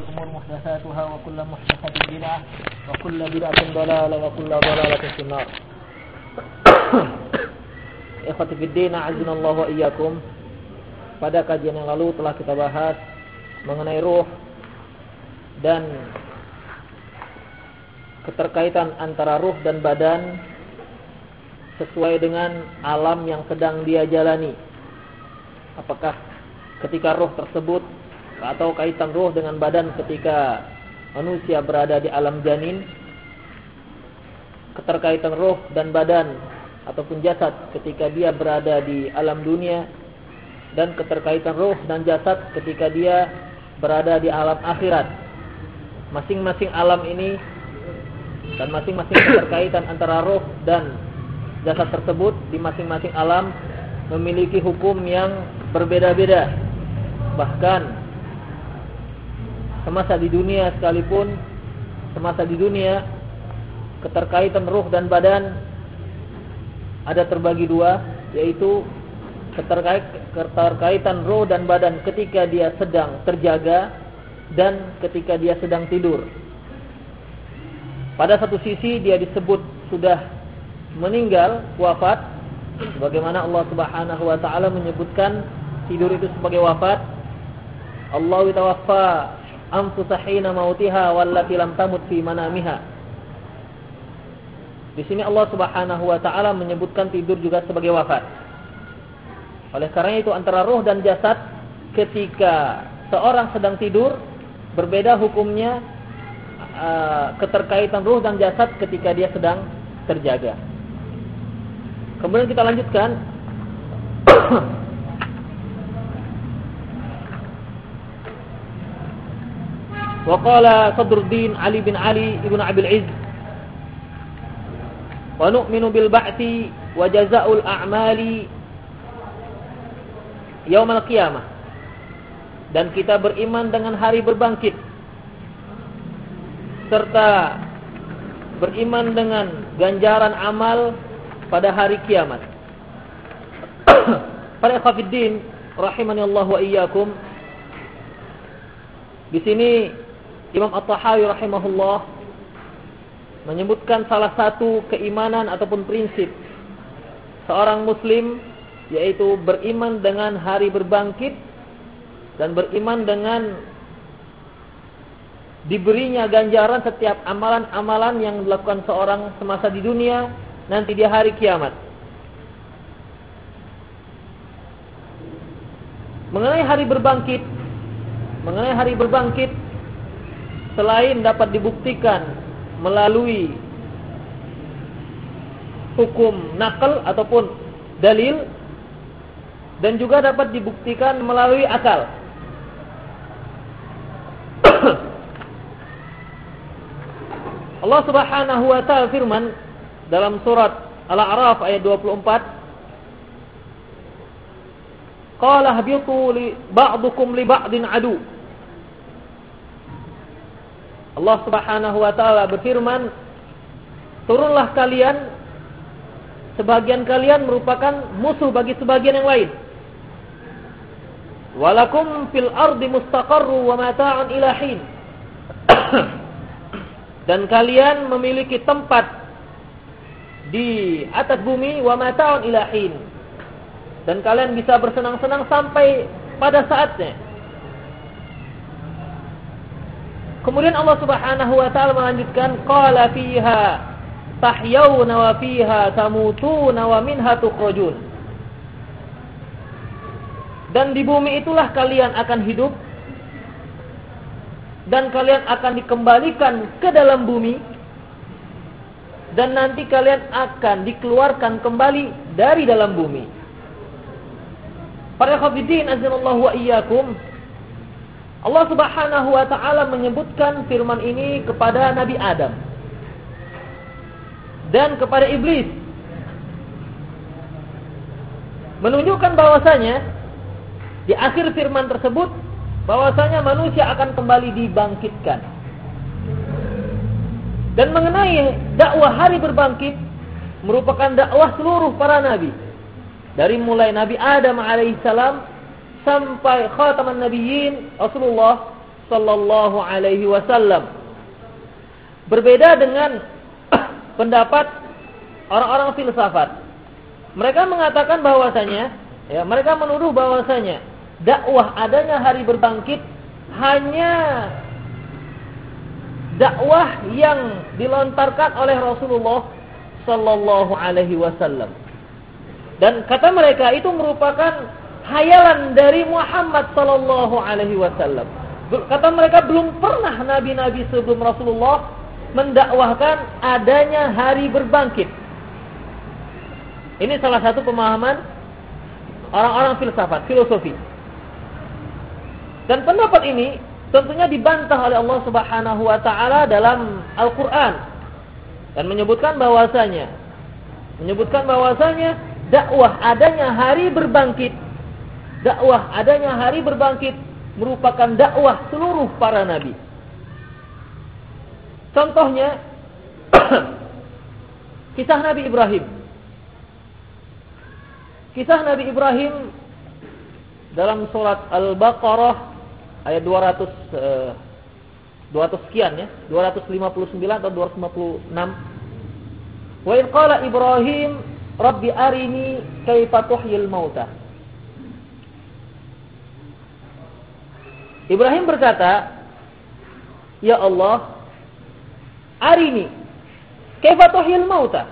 الأمور محدثاتها وكل محدثة بدعة وكل بدعة ضلالة وكل ضلالة في النار Ikhwati fiddin, Allah wa iyyakum. Pada kajian yang lalu telah kita bahas mengenai ruh dan keterkaitan antara ruh dan badan sesuai dengan alam yang sedang dia jalani. Apakah ketika ruh tersebut atau kaitan ruh dengan badan ketika manusia berada di alam janin. Keterkaitan ruh dan badan ataupun jasad ketika dia berada di alam dunia. Dan keterkaitan ruh dan jasad ketika dia berada di alam akhirat. Masing-masing alam ini dan masing-masing keterkaitan antara ruh dan jasad tersebut di masing-masing alam memiliki hukum yang berbeda-beda. Bahkan semasa di dunia sekalipun semasa di dunia keterkaitan ruh dan badan ada terbagi dua yaitu keterkait keterkaitan ruh dan badan ketika dia sedang terjaga dan ketika dia sedang tidur. Pada satu sisi dia disebut sudah meninggal wafat sebagaimana Allah Subhanahu wa taala menyebutkan tidur itu sebagai wafat. Allah tawaffa anfusa hina mautiha wallati lam tamut fi manamiha. Di sini Allah Subhanahu wa taala menyebutkan tidur juga sebagai wafat. Oleh karena itu antara roh dan jasad ketika seorang sedang tidur berbeda hukumnya uh, keterkaitan roh dan jasad ketika dia sedang terjaga. Kemudian kita lanjutkan وقال صدر الدين علي بن علي ابن عبد العز ونؤمن بالبعث وجزاء الأعمال يوم القيامة dan kita beriman dengan hari berbangkit serta beriman dengan ganjaran amal pada hari kiamat. Para ikhwatiddin rahimani Allah wa iyyakum. Di sini Imam At-Tahawi rahimahullah menyebutkan salah satu keimanan ataupun prinsip seorang muslim yaitu beriman dengan hari berbangkit dan beriman dengan diberinya ganjaran setiap amalan-amalan yang dilakukan seorang semasa di dunia nanti di hari kiamat. Mengenai hari berbangkit, mengenai hari berbangkit selain dapat dibuktikan melalui hukum nakal ataupun dalil dan juga dapat dibuktikan melalui akal. Allah Subhanahu wa taala firman dalam surat Al-A'raf ayat 24 Qala habitu li ba'dukum li ba'din adu Allah Subhanahu wa taala berfirman, "Turunlah kalian sebagian kalian merupakan musuh bagi sebagian yang lain." Walakum fil ardi mustaqarru wa mata'un ilahin. Dan kalian memiliki tempat di atas bumi wa mata'un ilahin. Dan kalian bisa bersenang-senang sampai pada saatnya. Kemudian Allah Subhanahu wa taala melanjutkan qala fiha tahyawna wa fiha tamutuna wa minha tukhrajun. Dan di bumi itulah kalian akan hidup dan kalian akan dikembalikan ke dalam bumi dan nanti kalian akan dikeluarkan kembali dari dalam bumi. Para khafidin azza wa iyyakum Allah Subhanahu wa taala menyebutkan firman ini kepada Nabi Adam dan kepada iblis. Menunjukkan bahwasanya di akhir firman tersebut bahwasanya manusia akan kembali dibangkitkan. Dan mengenai dakwah hari berbangkit merupakan dakwah seluruh para nabi. Dari mulai Nabi Adam alaihissalam sampai khataman nabiyyin Rasulullah sallallahu alaihi wasallam. Berbeda dengan pendapat orang-orang filsafat. Mereka mengatakan bahwasanya ya, mereka menuduh bahwasanya dakwah adanya hari berbangkit hanya dakwah yang dilontarkan oleh Rasulullah sallallahu alaihi wasallam. Dan kata mereka itu merupakan hayalan dari Muhammad sallallahu alaihi wasallam. Kata mereka belum pernah nabi-nabi sebelum Rasulullah mendakwahkan adanya hari berbangkit. Ini salah satu pemahaman orang-orang filsafat, filosofi. Dan pendapat ini tentunya dibantah oleh Allah Subhanahu wa taala dalam Al-Qur'an dan menyebutkan bahwasanya menyebutkan bahwasanya dakwah adanya hari berbangkit dakwah adanya hari berbangkit merupakan dakwah seluruh para nabi. Contohnya kisah Nabi Ibrahim. Kisah Nabi Ibrahim dalam surat Al-Baqarah ayat 200 eh, 200 sekian ya 259 atau 256 Wa in qala Ibrahim Rabbi arini kaifa tuhyil mauta. Ibrahim berkata, Ya Allah, arini kaifa tuhyil mauta.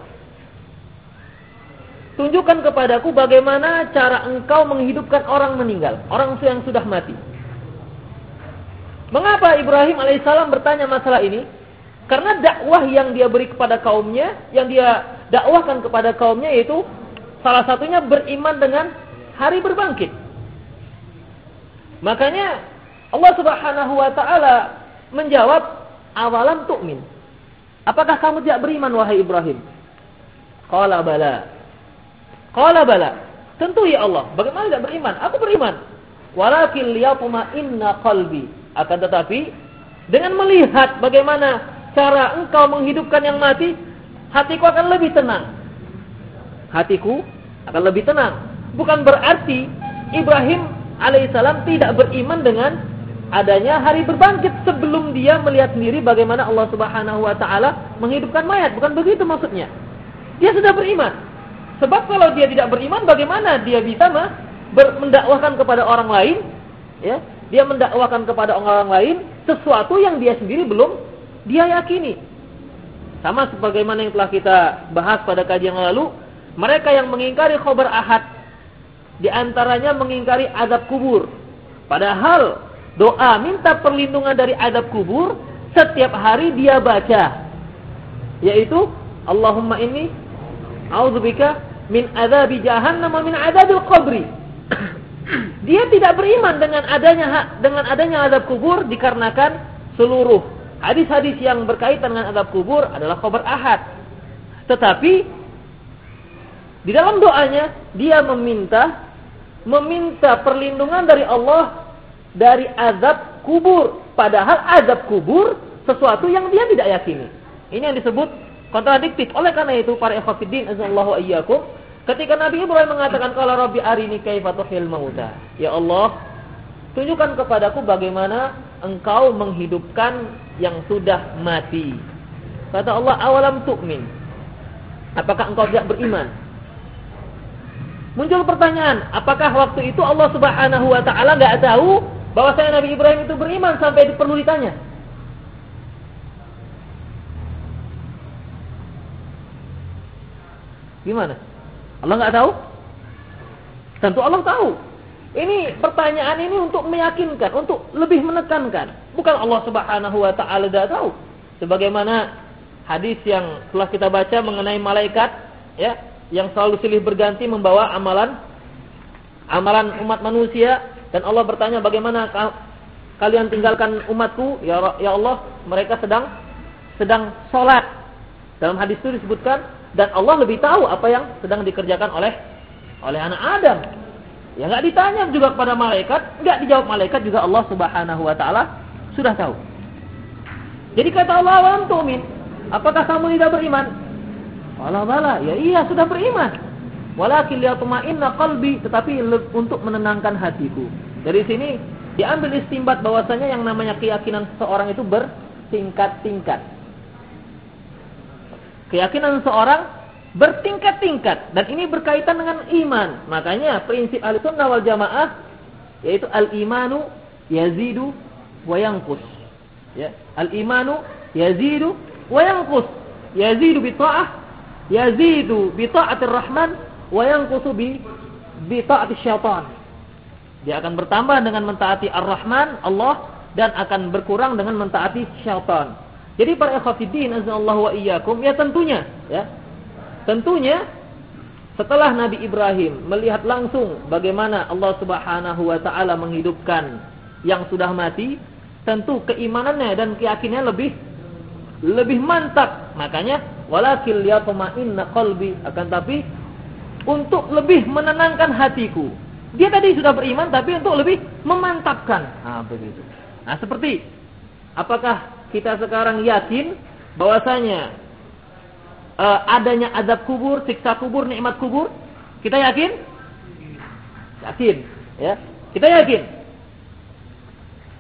Tunjukkan kepadaku bagaimana cara engkau menghidupkan orang meninggal, orang yang sudah mati. Mengapa Ibrahim alaihissalam bertanya masalah ini? Karena dakwah yang dia beri kepada kaumnya, yang dia dakwahkan kepada kaumnya yaitu salah satunya beriman dengan hari berbangkit. Makanya Allah Subhanahu wa taala menjawab awalam tu'min. Apakah kamu tidak beriman wahai Ibrahim? Qala bala. Qala bala. Tentu ya Allah. Bagaimana tidak beriman? Aku beriman. Walakin liyatma inna qalbi. Akan tetapi dengan melihat bagaimana cara engkau menghidupkan yang mati, hatiku akan lebih tenang. Hatiku akan lebih tenang. Bukan berarti Ibrahim alaihissalam tidak beriman dengan adanya hari berbangkit sebelum dia melihat sendiri bagaimana Allah Subhanahu wa taala menghidupkan mayat. Bukan begitu maksudnya. Dia sudah beriman. Sebab kalau dia tidak beriman bagaimana dia bisa mendakwahkan kepada orang lain ya? Dia mendakwahkan kepada orang lain sesuatu yang dia sendiri belum dia yakini. Sama sebagaimana yang telah kita bahas pada kajian lalu, mereka yang mengingkari khobar ahad, di antaranya mengingkari adab kubur. Padahal doa minta perlindungan dari adab kubur setiap hari dia baca. Yaitu Allahumma inni a'udzubika min adabi jahannam min adabil qabri. dia tidak beriman dengan adanya dengan adanya adab kubur dikarenakan seluruh Hadis-hadis yang berkaitan dengan adab kubur adalah khabar ahad. Tetapi di dalam doanya dia meminta meminta perlindungan dari Allah dari azab kubur. Padahal azab kubur sesuatu yang dia tidak yakini. Ini yang disebut kontradiktif. Oleh karena itu para ikhwatiddin azallahu ayyakum ketika Nabi Ibrahim mengatakan kalau Rabbi arini kaifa tuhil mauta. Ya Allah, tunjukkan kepadaku bagaimana engkau menghidupkan yang sudah mati. Kata Allah, awalam tu'min. Apakah engkau tidak beriman? Muncul pertanyaan, apakah waktu itu Allah Subhanahu wa taala enggak tahu bahwa saya Nabi Ibrahim itu beriman sampai perlu ditanya? Gimana? Allah enggak tahu? Tentu Allah tahu. Ini pertanyaan ini untuk meyakinkan, untuk lebih menekankan. Bukan Allah Subhanahu wa taala tidak tahu. Sebagaimana hadis yang telah kita baca mengenai malaikat ya, yang selalu silih berganti membawa amalan amalan umat manusia dan Allah bertanya bagaimana kalian tinggalkan umatku ya ya Allah mereka sedang sedang sholat dalam hadis itu disebutkan dan Allah lebih tahu apa yang sedang dikerjakan oleh oleh anak Adam Ya nggak ditanya juga kepada malaikat, nggak dijawab malaikat juga Allah Subhanahu wa taala sudah tahu. Jadi kata Allah, "Wa tu'min?" Apakah kamu tidak beriman? Allah bala, ya iya sudah beriman. Walakin liyatma'inna qalbi, tetapi untuk menenangkan hatiku. Dari sini diambil istimbat bahwasanya yang namanya keyakinan seseorang itu bertingkat-tingkat. Keyakinan seseorang bertingkat-tingkat dan ini berkaitan dengan iman. Makanya prinsip Ahlussunnah wal Jamaah yaitu al-imanu yazidu wa yanqus. Ya, al-imanu yazidu wa yanqus. Yazidu bi ta'ah, yazidu bi ta'atir rahman wa yanqusu bi bi syaitan. Dia akan bertambah dengan mentaati Ar-Rahman, Allah dan akan berkurang dengan mentaati syaitan. Jadi para ikhwatiddin azallahu wa iyyakum ya tentunya ya. Tentunya setelah Nabi Ibrahim melihat langsung bagaimana Allah Subhanahu wa taala menghidupkan yang sudah mati, tentu keimanannya dan keyakinannya lebih lebih mantap. Makanya walakil yatma'inna qalbi akan tapi untuk lebih menenangkan hatiku. Dia tadi sudah beriman tapi untuk lebih memantapkan. Nah, begitu. Nah, seperti apakah kita sekarang yakin bahwasanya uh, adanya azab kubur, siksa kubur, nikmat kubur? Kita yakin? Yakin, ya. Kita yakin.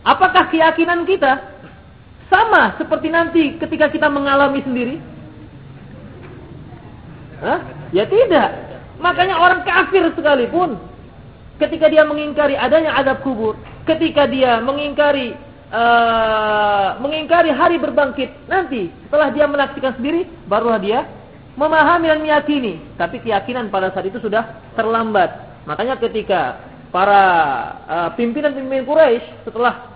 Apakah keyakinan kita sama seperti nanti ketika kita mengalami sendiri? Hah? Ya tidak. Makanya orang kafir sekalipun ketika dia mengingkari adanya adab kubur, ketika dia mengingkari uh, mengingkari hari berbangkit nanti, setelah dia menyaksikan sendiri, barulah dia memahami dan meyakini. Tapi keyakinan pada saat itu sudah terlambat. Makanya ketika para uh, pimpinan-pimpinan Quraisy setelah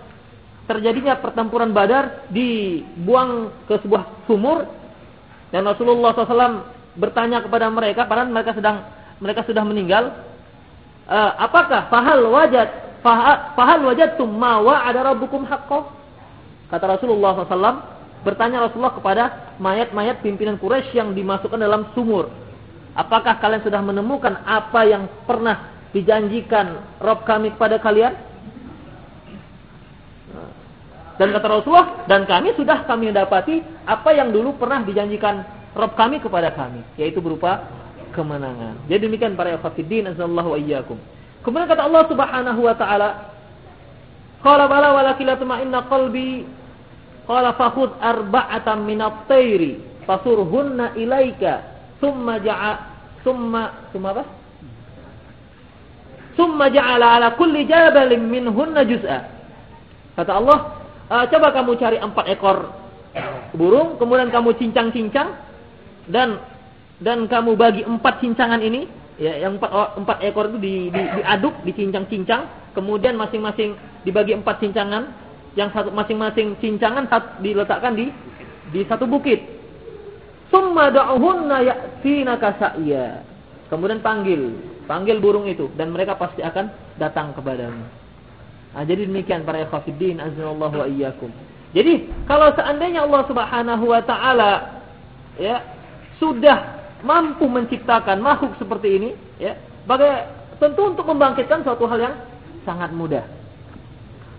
terjadinya pertempuran Badar dibuang ke sebuah sumur dan Rasulullah SAW bertanya kepada mereka, padahal mereka sedang mereka sudah meninggal, uh, apakah fahal wajad fahal wajadtum ma wa'ada rabbukum haqqo? Kata Rasulullah SAW, bertanya Rasulullah kepada mayat-mayat pimpinan Quraisy yang dimasukkan dalam sumur. Apakah kalian sudah menemukan apa yang pernah dijanjikan Rob kami kepada kalian? Dan kata Rasulullah, dan kami sudah kami dapati apa yang dulu pernah dijanjikan Rob kami kepada kami, yaitu berupa kemenangan. Jadi demikian para ikhwatiddin azallahu ayyakum. Kemudian kata Allah Subhanahu wa taala, "Qala bala walakin la inna qalbi qala fakhudh arba'atan min at-tayri fasurhunna ilaika thumma ja'a thumma thumma apa? Thumma ja'ala ala kulli jabalin minhunna juz'a." Kata Allah, e, coba kamu cari empat ekor burung, kemudian kamu cincang-cincang dan dan kamu bagi empat cincangan ini, ya, yang empat, empat ekor itu di, di, diaduk, dicincang-cincang, kemudian masing-masing dibagi empat cincangan, yang satu masing-masing cincangan satu, diletakkan di di satu bukit. Summa da'uhunna ya'tinaka sa'ya. Kemudian panggil, panggil burung itu dan mereka pasti akan datang kepadamu. Nah, jadi demikian para ikhwatiddin azza-wallahu wa iyyakum. Jadi, kalau seandainya Allah Subhanahu wa taala ya sudah mampu menciptakan makhluk seperti ini, ya, bagai tentu untuk membangkitkan suatu hal yang sangat mudah.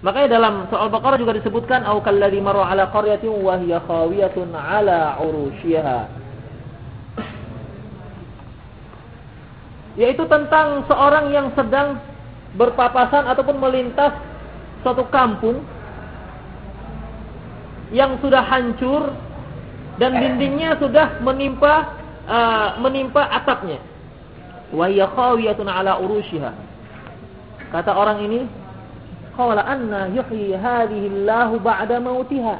Makanya dalam soal Baqarah juga disebutkan au kalladzi marra ala qaryatin wa hiya khawiyatun ala urusyiha. Yaitu tentang seorang yang sedang berpapasan ataupun melintas suatu kampung yang sudah hancur dan dindingnya sudah menimpa uh, menimpa atapnya. Wa hiya khawiyatun ala urushiha. Kata orang ini, qala anna yuhyi hadhihi Allah ba'da mautiha.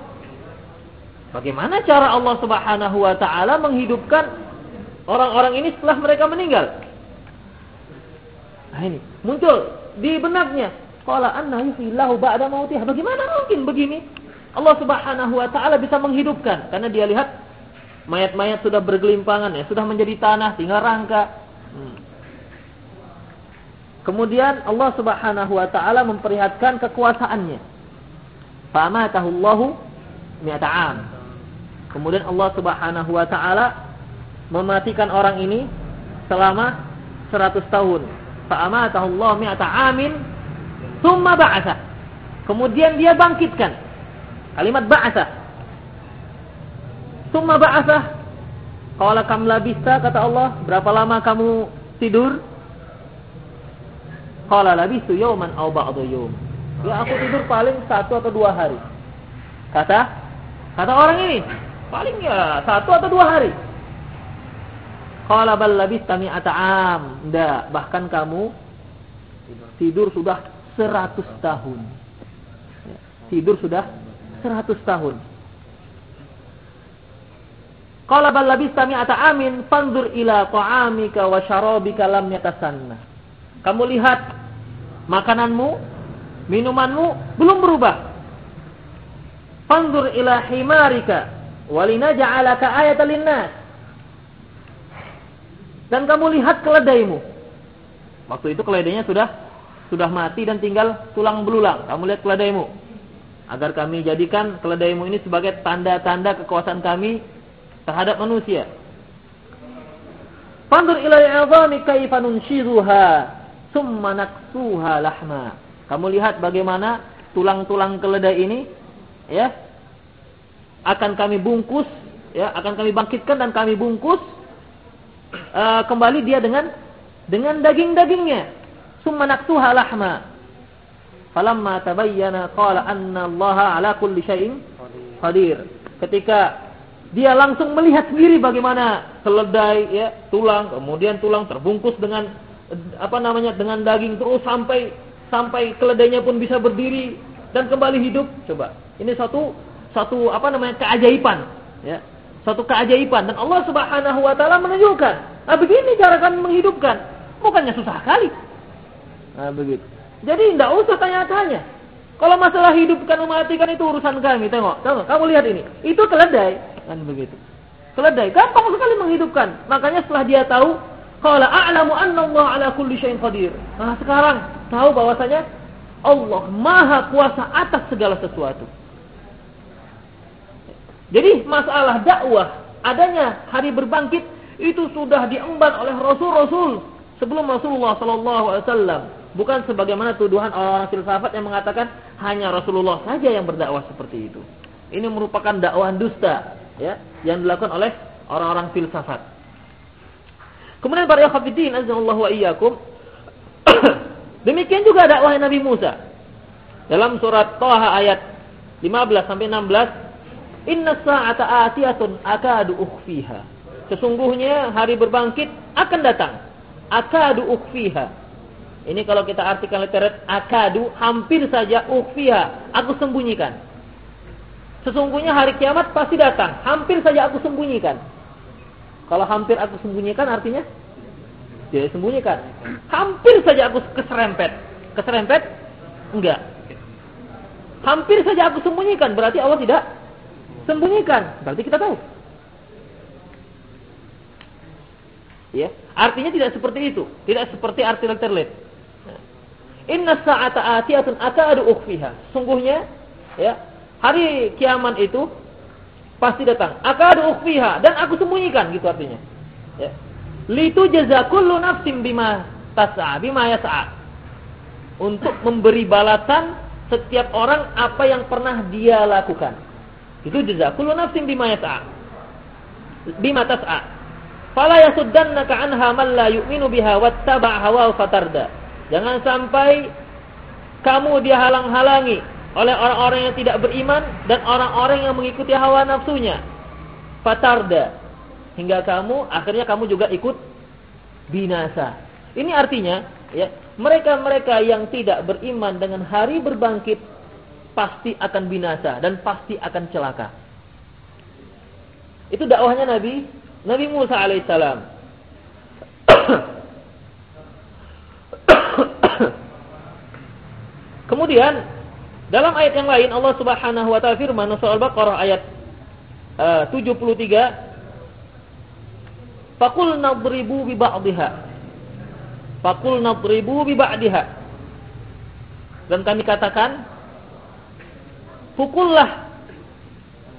Bagaimana cara Allah Subhanahu wa taala menghidupkan orang-orang ini setelah mereka meninggal? Nah ini muncul di benaknya. Qala anna yuhyi Allah ba'da mautiha. Bagaimana mungkin begini? Allah Subhanahu wa taala bisa menghidupkan karena dia lihat mayat-mayat sudah bergelimpangan ya, sudah menjadi tanah, tinggal rangka. Hmm. Kemudian Allah Subhanahu wa taala memperlihatkan kekuasaannya. Famatahu Allahu mi'ata am. Kemudian Allah Subhanahu wa taala mematikan orang ini selama 100 tahun. Fa'amatahu Allah mi'ata amin thumma ba'atha. Kemudian dia bangkitkan. Kalimat ba'atha Summa ba'athah. Qala kam labista kata Allah, berapa lama kamu tidur? Qala labistu yawman aw ba'du yawm. Ya aku tidur paling satu atau dua hari. Kata kata orang ini paling ya satu atau dua hari. Qala bal labista mi'ata am. Enggak, bahkan kamu tidur sudah seratus tahun. Ya, tidur sudah seratus tahun. Qala bal labista mi'ata amin fanzur ila ta'amika wa syarabika lam yatasanna. Kamu lihat makananmu, minumanmu belum berubah. Fanzur ila himarika walinaj'alaka ayatan linnas. Dan kamu lihat keledaimu. Waktu itu keledainya sudah sudah mati dan tinggal tulang belulang. Kamu lihat keledaimu. Agar kami jadikan keledaimu ini sebagai tanda-tanda kekuasaan kami terhadap manusia. Fandur ila al'azami kaifa nunshizuha summa naksuha lahma. Kamu lihat bagaimana tulang-tulang keledai ini ya akan kami bungkus ya akan kami bangkitkan dan kami bungkus uh, kembali dia dengan dengan daging-dagingnya. Summa naksuha lahma. Falamma tabayyana qala anna Allah ala kulli syai'in qadir. Ketika dia langsung melihat sendiri bagaimana keledai ya, tulang, kemudian tulang terbungkus dengan apa namanya dengan daging terus sampai sampai keledainya pun bisa berdiri dan kembali hidup. Coba. Ini satu satu apa namanya keajaiban, ya. Satu keajaiban dan Allah Subhanahu wa taala menunjukkan. Nah, begini cara kami menghidupkan. Bukannya susah kali. Nah, begitu. Jadi tidak usah tanya-tanya. Kalau masalah hidupkan mematikan itu urusan kami. Tengok, tengok. Kamu lihat ini. Itu keledai. Kan begitu. Keledai gampang sekali menghidupkan. Makanya setelah dia tahu, qala a'lamu anna Allah ala kulli syai'in qadir. Nah, sekarang tahu bahwasanya Allah Maha kuasa atas segala sesuatu. Jadi masalah dakwah adanya hari berbangkit itu sudah diemban oleh rasul-rasul sebelum Rasulullah sallallahu alaihi wasallam. Bukan sebagaimana tuduhan orang-orang filsafat yang mengatakan hanya Rasulullah saja yang berdakwah seperti itu. Ini merupakan dakwah dusta ya yang dilakukan oleh orang-orang filsafat. Kemudian para yakhafidin azallahu wa iyyakum demikian juga dakwah Nabi Musa. Dalam surat Thaha ayat 15 sampai 16, "Inna sa'ata atiyatun akadu ukhfiha." Sesungguhnya hari berbangkit akan datang. Akadu ukhfiha. Ini kalau kita artikan literat akadu hampir saja ukhfiha, aku sembunyikan. Sesungguhnya hari kiamat pasti datang. Hampir saja aku sembunyikan. Kalau hampir aku sembunyikan artinya tidak sembunyikan. Hampir saja aku keserempet. Keserempet? Enggak. Hampir saja aku sembunyikan. Berarti Allah tidak sembunyikan. Berarti kita tahu. Ya, artinya tidak seperti itu. Tidak seperti arti letterlet. Inna sa'ata atiyatun akadu ukhfiha. Sungguhnya ya, Hari kiamat itu pasti datang. Akadu ukhfiha dan aku sembunyikan gitu artinya. Ya. Litu jazakullu nafsim bima tas'a, bima yas'a. Untuk memberi balasan setiap orang apa yang pernah dia lakukan. Itu jazakullu nafsim bima yas'a. Bima tas'a. Fala yasuddannaka anha man la yu'minu biha wattaba' hawa fatarda. Jangan sampai kamu dihalang-halangi oleh orang-orang yang tidak beriman dan orang-orang yang mengikuti hawa nafsunya. Fatarda. Hingga kamu, akhirnya kamu juga ikut binasa. Ini artinya, ya, mereka-mereka yang tidak beriman dengan hari berbangkit pasti akan binasa dan pasti akan celaka. Itu dakwahnya Nabi Nabi Musa alaihissalam. Kemudian dalam ayat yang lain Allah Subhanahu wa taala firman surah Al-Baqarah ayat uh, 73 Faqul nadribu bi ba'dihha Faqul nadribu bi ba'dihha Dan kami katakan pukullah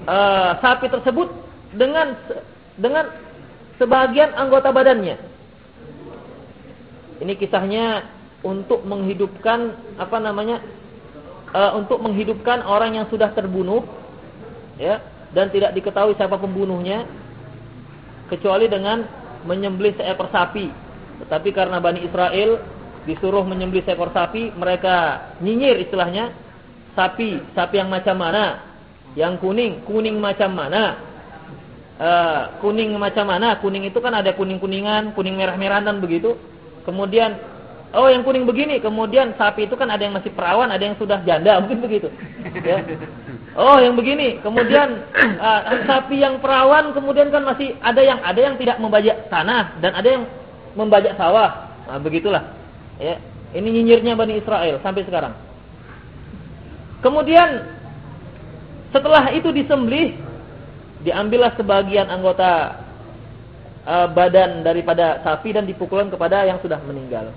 uh, sapi tersebut dengan dengan sebagian anggota badannya. Ini kisahnya untuk menghidupkan apa namanya uh, untuk menghidupkan orang yang sudah terbunuh ya dan tidak diketahui siapa pembunuhnya kecuali dengan menyembelih seekor sapi tetapi karena Bani Israel disuruh menyembelih seekor sapi, mereka nyinyir istilahnya. Sapi, sapi yang macam mana? Yang kuning, kuning macam mana? Uh, kuning macam mana? Kuning itu kan ada kuning-kuningan, kuning merah-merahan dan begitu. Kemudian oh yang kuning begini, kemudian sapi itu kan ada yang masih perawan, ada yang sudah janda, mungkin begitu. Ya. Oh, yang begini. Kemudian uh, sapi yang perawan kemudian kan masih ada yang ada yang tidak membajak tanah dan ada yang membajak sawah. Nah, begitulah. Ya. Ini nyinyirnya Bani Israel sampai sekarang. Kemudian setelah itu disembelih diambillah sebagian anggota uh, badan daripada sapi dan dipukulkan kepada yang sudah meninggal.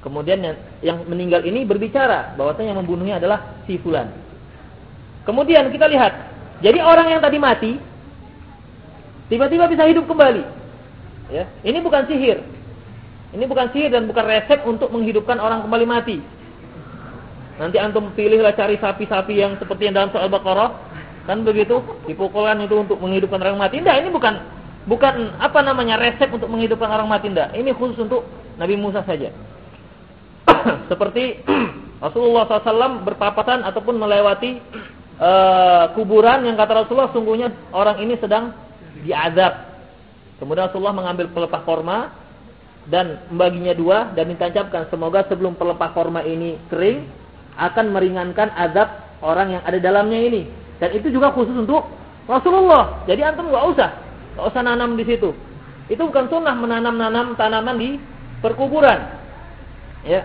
Kemudian yang, yang meninggal ini berbicara bahwasanya yang membunuhnya adalah si fulan. Kemudian kita lihat, jadi orang yang tadi mati tiba-tiba bisa hidup kembali. Ya, ini bukan sihir. Ini bukan sihir dan bukan resep untuk menghidupkan orang kembali mati. Nanti antum pilihlah cari sapi-sapi yang seperti yang dalam soal Baqarah, kan begitu? Dipukulkan itu untuk menghidupkan orang mati. Tidak, ini bukan bukan apa namanya resep untuk menghidupkan orang mati tidak. Ini khusus untuk Nabi Musa saja. Seperti Rasulullah SAW berpapasan ataupun melewati uh, kuburan yang kata Rasulullah sungguhnya orang ini sedang diazab. Kemudian Rasulullah mengambil pelepah korma dan membaginya dua dan ditancapkan semoga sebelum pelepah korma ini kering akan meringankan azab orang yang ada dalamnya ini. Dan itu juga khusus untuk Rasulullah. Jadi antum nggak usah, nggak usah nanam di situ. Itu bukan sunnah menanam-nanam tanaman di perkuburan. Ya,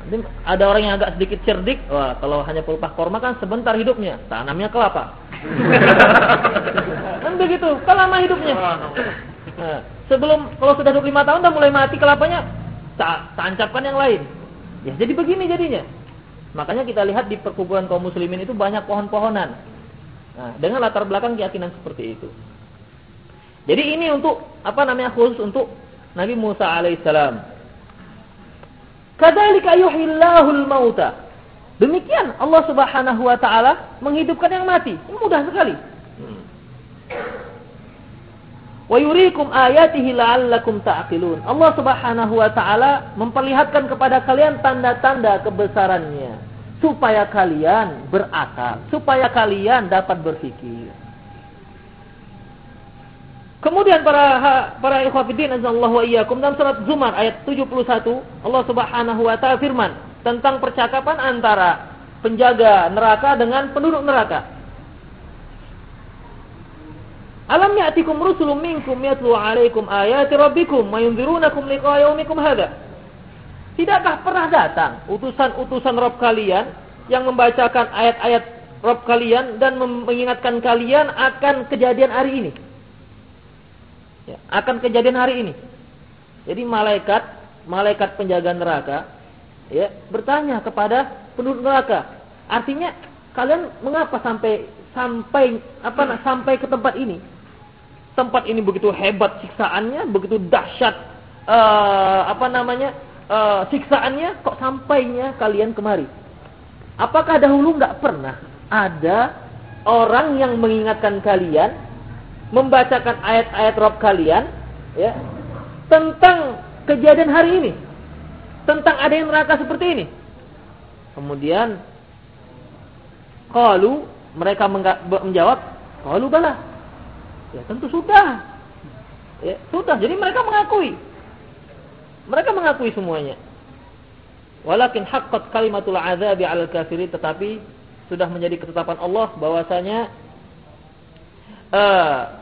Nanti ada orang yang agak sedikit cerdik, wah kalau hanya pelepah korma kan sebentar hidupnya, tanamnya kelapa. kan begitu, kan lama hidupnya. Nah, sebelum kalau sudah 25 tahun udah mulai mati kelapanya, tancapkan yang lain. Ya jadi begini jadinya. Makanya kita lihat di perkuburan kaum muslimin itu banyak pohon-pohonan. Nah, dengan latar belakang keyakinan seperti itu. Jadi ini untuk apa namanya khusus untuk Nabi Musa alaihissalam. Kadzalika yuhyillahul mauta. Demikian Allah Subhanahu wa taala menghidupkan yang mati. Ini mudah sekali. Wa yuriikum ayatihi la'allakum ta'qilun. Allah Subhanahu wa taala memperlihatkan kepada kalian tanda-tanda kebesarannya supaya kalian berakal, supaya kalian dapat berpikir. Kemudian para para ikhwatiddin azallahu wa iyyakum dalam surat Zumar ayat 71 Allah Subhanahu wa taala firman tentang percakapan antara penjaga neraka dengan penduduk neraka. Alam ya'tikum rusulun minkum yatlu 'alaikum ayati rabbikum wa yunzirunakum liqa'a yaumikum hadza. Tidakkah pernah datang utusan-utusan Rabb kalian yang membacakan ayat-ayat Rabb kalian dan mengingatkan kalian akan kejadian hari ini? Ya, akan kejadian hari ini. Jadi malaikat, malaikat penjaga neraka, ya bertanya kepada penduduk neraka. Artinya kalian mengapa sampai sampai apa nak sampai ke tempat ini? Tempat ini begitu hebat siksaannya, begitu dahsyat uh, apa namanya uh, siksaannya, kok sampainya kalian kemari? Apakah dahulu nggak pernah ada orang yang mengingatkan kalian membacakan ayat-ayat Rob kalian ya tentang kejadian hari ini. Tentang ada yang neraka seperti ini. Kemudian kalau mereka menjawab kalau bala. Ya tentu sudah. Ya sudah. Jadi mereka mengakui. Mereka mengakui semuanya. Walakin haqqat kalimatul azabi 'alal kafirin tetapi sudah menjadi ketetapan Allah bahwasanya uh,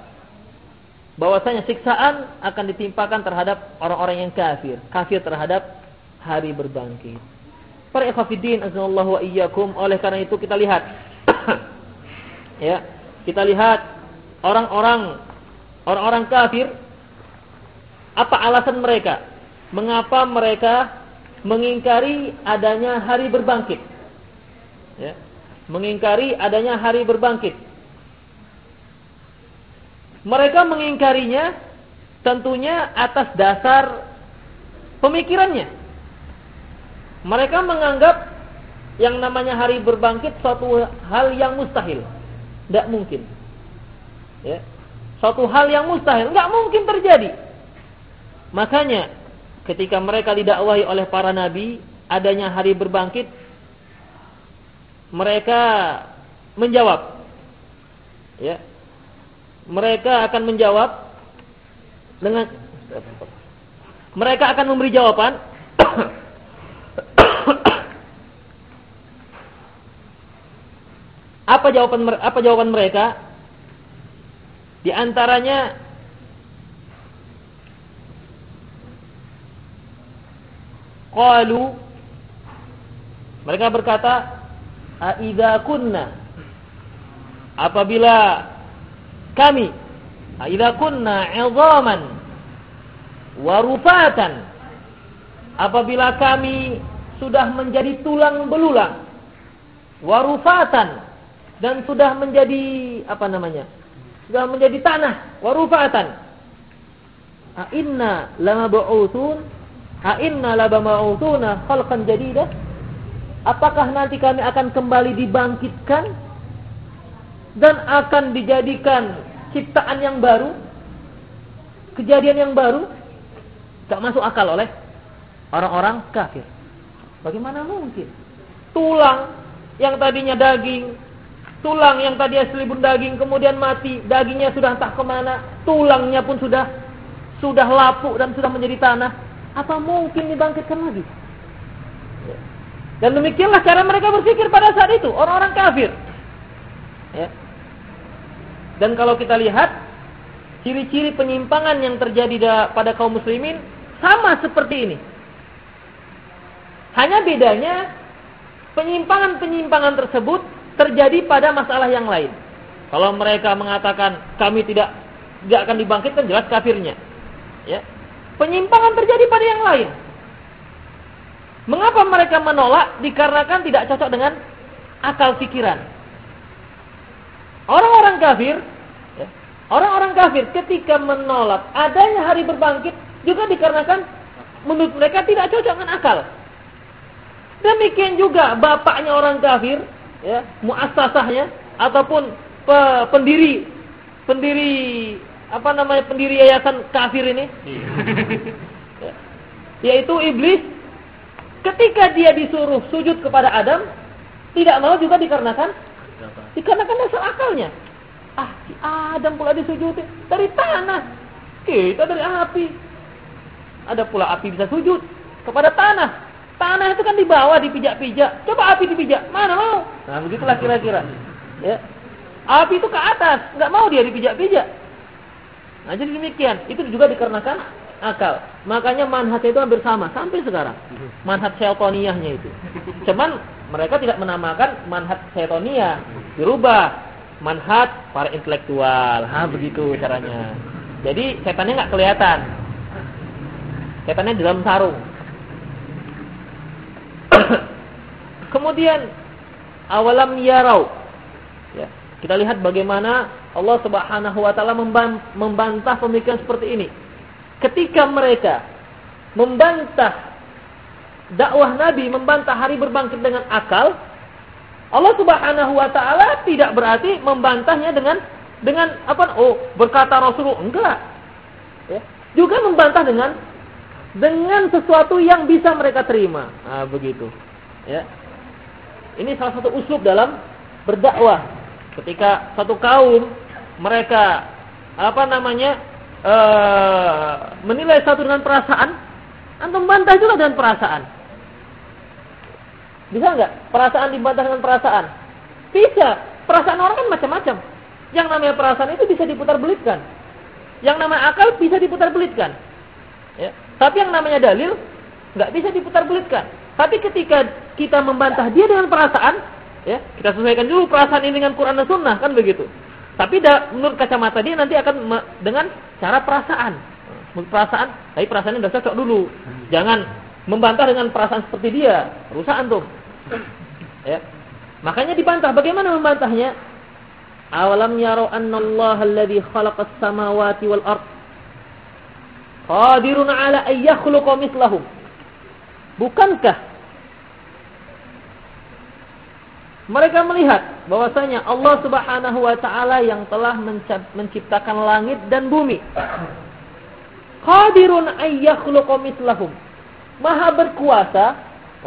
bahwasanya siksaan akan ditimpakan terhadap orang-orang yang kafir, kafir terhadap hari berbangkit. Para ikhwatiddin azallahu wa iyyakum, oleh karena itu kita lihat ya, kita lihat orang-orang orang-orang kafir apa alasan mereka? Mengapa mereka mengingkari adanya hari berbangkit? Ya, mengingkari adanya hari berbangkit. Mereka mengingkarinya tentunya atas dasar pemikirannya. Mereka menganggap yang namanya hari berbangkit suatu hal yang mustahil. Tidak mungkin. Ya. Suatu hal yang mustahil. Tidak mungkin terjadi. Makanya ketika mereka didakwahi oleh para nabi adanya hari berbangkit mereka menjawab ya mereka akan menjawab dengan mereka akan memberi jawaban. Apa jawaban apa jawaban mereka? Di antaranya qalu mereka berkata aidza kunna? Apabila kami. Aidza kunna 'idhaman wa rufatan. Apabila kami sudah menjadi tulang belulang warufatan dan sudah menjadi apa namanya sudah menjadi tanah warufatan a inna lama ba'utsun a inna lama ba'utsuna khalqan jadida. Apakah nanti kami akan kembali dibangkitkan dan akan dijadikan ciptaan yang baru kejadian yang baru tak masuk akal oleh orang-orang kafir bagaimana mungkin tulang yang tadinya daging Tulang yang tadi selibun daging kemudian mati, dagingnya sudah tak ke mana, tulangnya pun sudah sudah lapuk dan sudah menjadi tanah. Apa mungkin dibangkitkan lagi? Dan demikianlah cara mereka berpikir pada saat itu, orang-orang kafir. Ya. Dan kalau kita lihat ciri-ciri penyimpangan yang terjadi pada kaum muslimin sama seperti ini. Hanya bedanya penyimpangan-penyimpangan tersebut terjadi pada masalah yang lain. Kalau mereka mengatakan kami tidak tidak akan dibangkitkan jelas kafirnya. Ya. Penyimpangan terjadi pada yang lain. Mengapa mereka menolak? Dikarenakan tidak cocok dengan akal pikiran. Orang-orang kafir, ya, orang-orang kafir ketika menolak adanya hari berbangkit juga dikarenakan menurut mereka tidak cocok dengan akal. Demikian juga bapaknya orang kafir ya, muasasahnya ataupun pe, pendiri pendiri apa namanya pendiri yayasan kafir ini ya, yaitu iblis ketika dia disuruh sujud kepada Adam tidak mau juga dikarenakan dikarenakan dasar akalnya ah si Adam pula disujudi dari tanah kita dari api ada pula api bisa sujud kepada tanah Tanah itu kan di bawah dipijak-pijak. Coba api dipijak, mana mau? Nah, begitulah kira-kira. Ya. Api itu ke atas, nggak mau dia dipijak-pijak. Nah, jadi demikian. Itu juga dikarenakan akal. Makanya manhaj itu hampir sama sampai sekarang. Manhaj syaitoniahnya itu. Cuman mereka tidak menamakan manhaj syaitonia, dirubah manhaj para intelektual. Ha begitu caranya. Jadi setannya nggak kelihatan. Setannya di dalam sarung. Kemudian awalam yarau. Ya, kita lihat bagaimana Allah Subhanahu wa taala membantah pemikiran seperti ini. Ketika mereka membantah dakwah Nabi, membantah hari berbangkit dengan akal, Allah Subhanahu wa taala tidak berarti membantahnya dengan dengan apa? Oh, berkata Rasulullah enggak. Ya. Juga membantah dengan dengan sesuatu yang bisa mereka terima. Nah, begitu. Ya. Ini salah satu uslub dalam berdakwah. Ketika satu kaum mereka apa namanya uh, menilai satu dengan perasaan, antum bantah juga dengan perasaan. Bisa nggak? Perasaan dibantah dengan perasaan? Bisa. Perasaan orang kan macam-macam. Yang namanya perasaan itu bisa diputar belitkan. Yang namanya akal bisa diputar belitkan. Ya. Tapi yang namanya dalil nggak bisa diputar belitkan. Tapi ketika kita membantah dia dengan perasaan, ya kita sesuaikan dulu perasaan ini dengan Quran dan Sunnah kan begitu. Tapi da, menurut kacamata dia nanti akan dengan cara perasaan. Menurut perasaan, tapi perasaannya sudah cocok dulu. Jangan membantah dengan perasaan seperti dia, rusak antum. Ya. Makanya dibantah. Bagaimana membantahnya? Awalam yaro annallaha alladhi khalaqas samawati wal ard qadirun ala an yakhluqa mithlahum. Bukankah mereka melihat bahwasanya Allah Subhanahu wa taala yang telah menciptakan langit dan bumi. qadirun ayyakhluqa mislahum. Maha berkuasa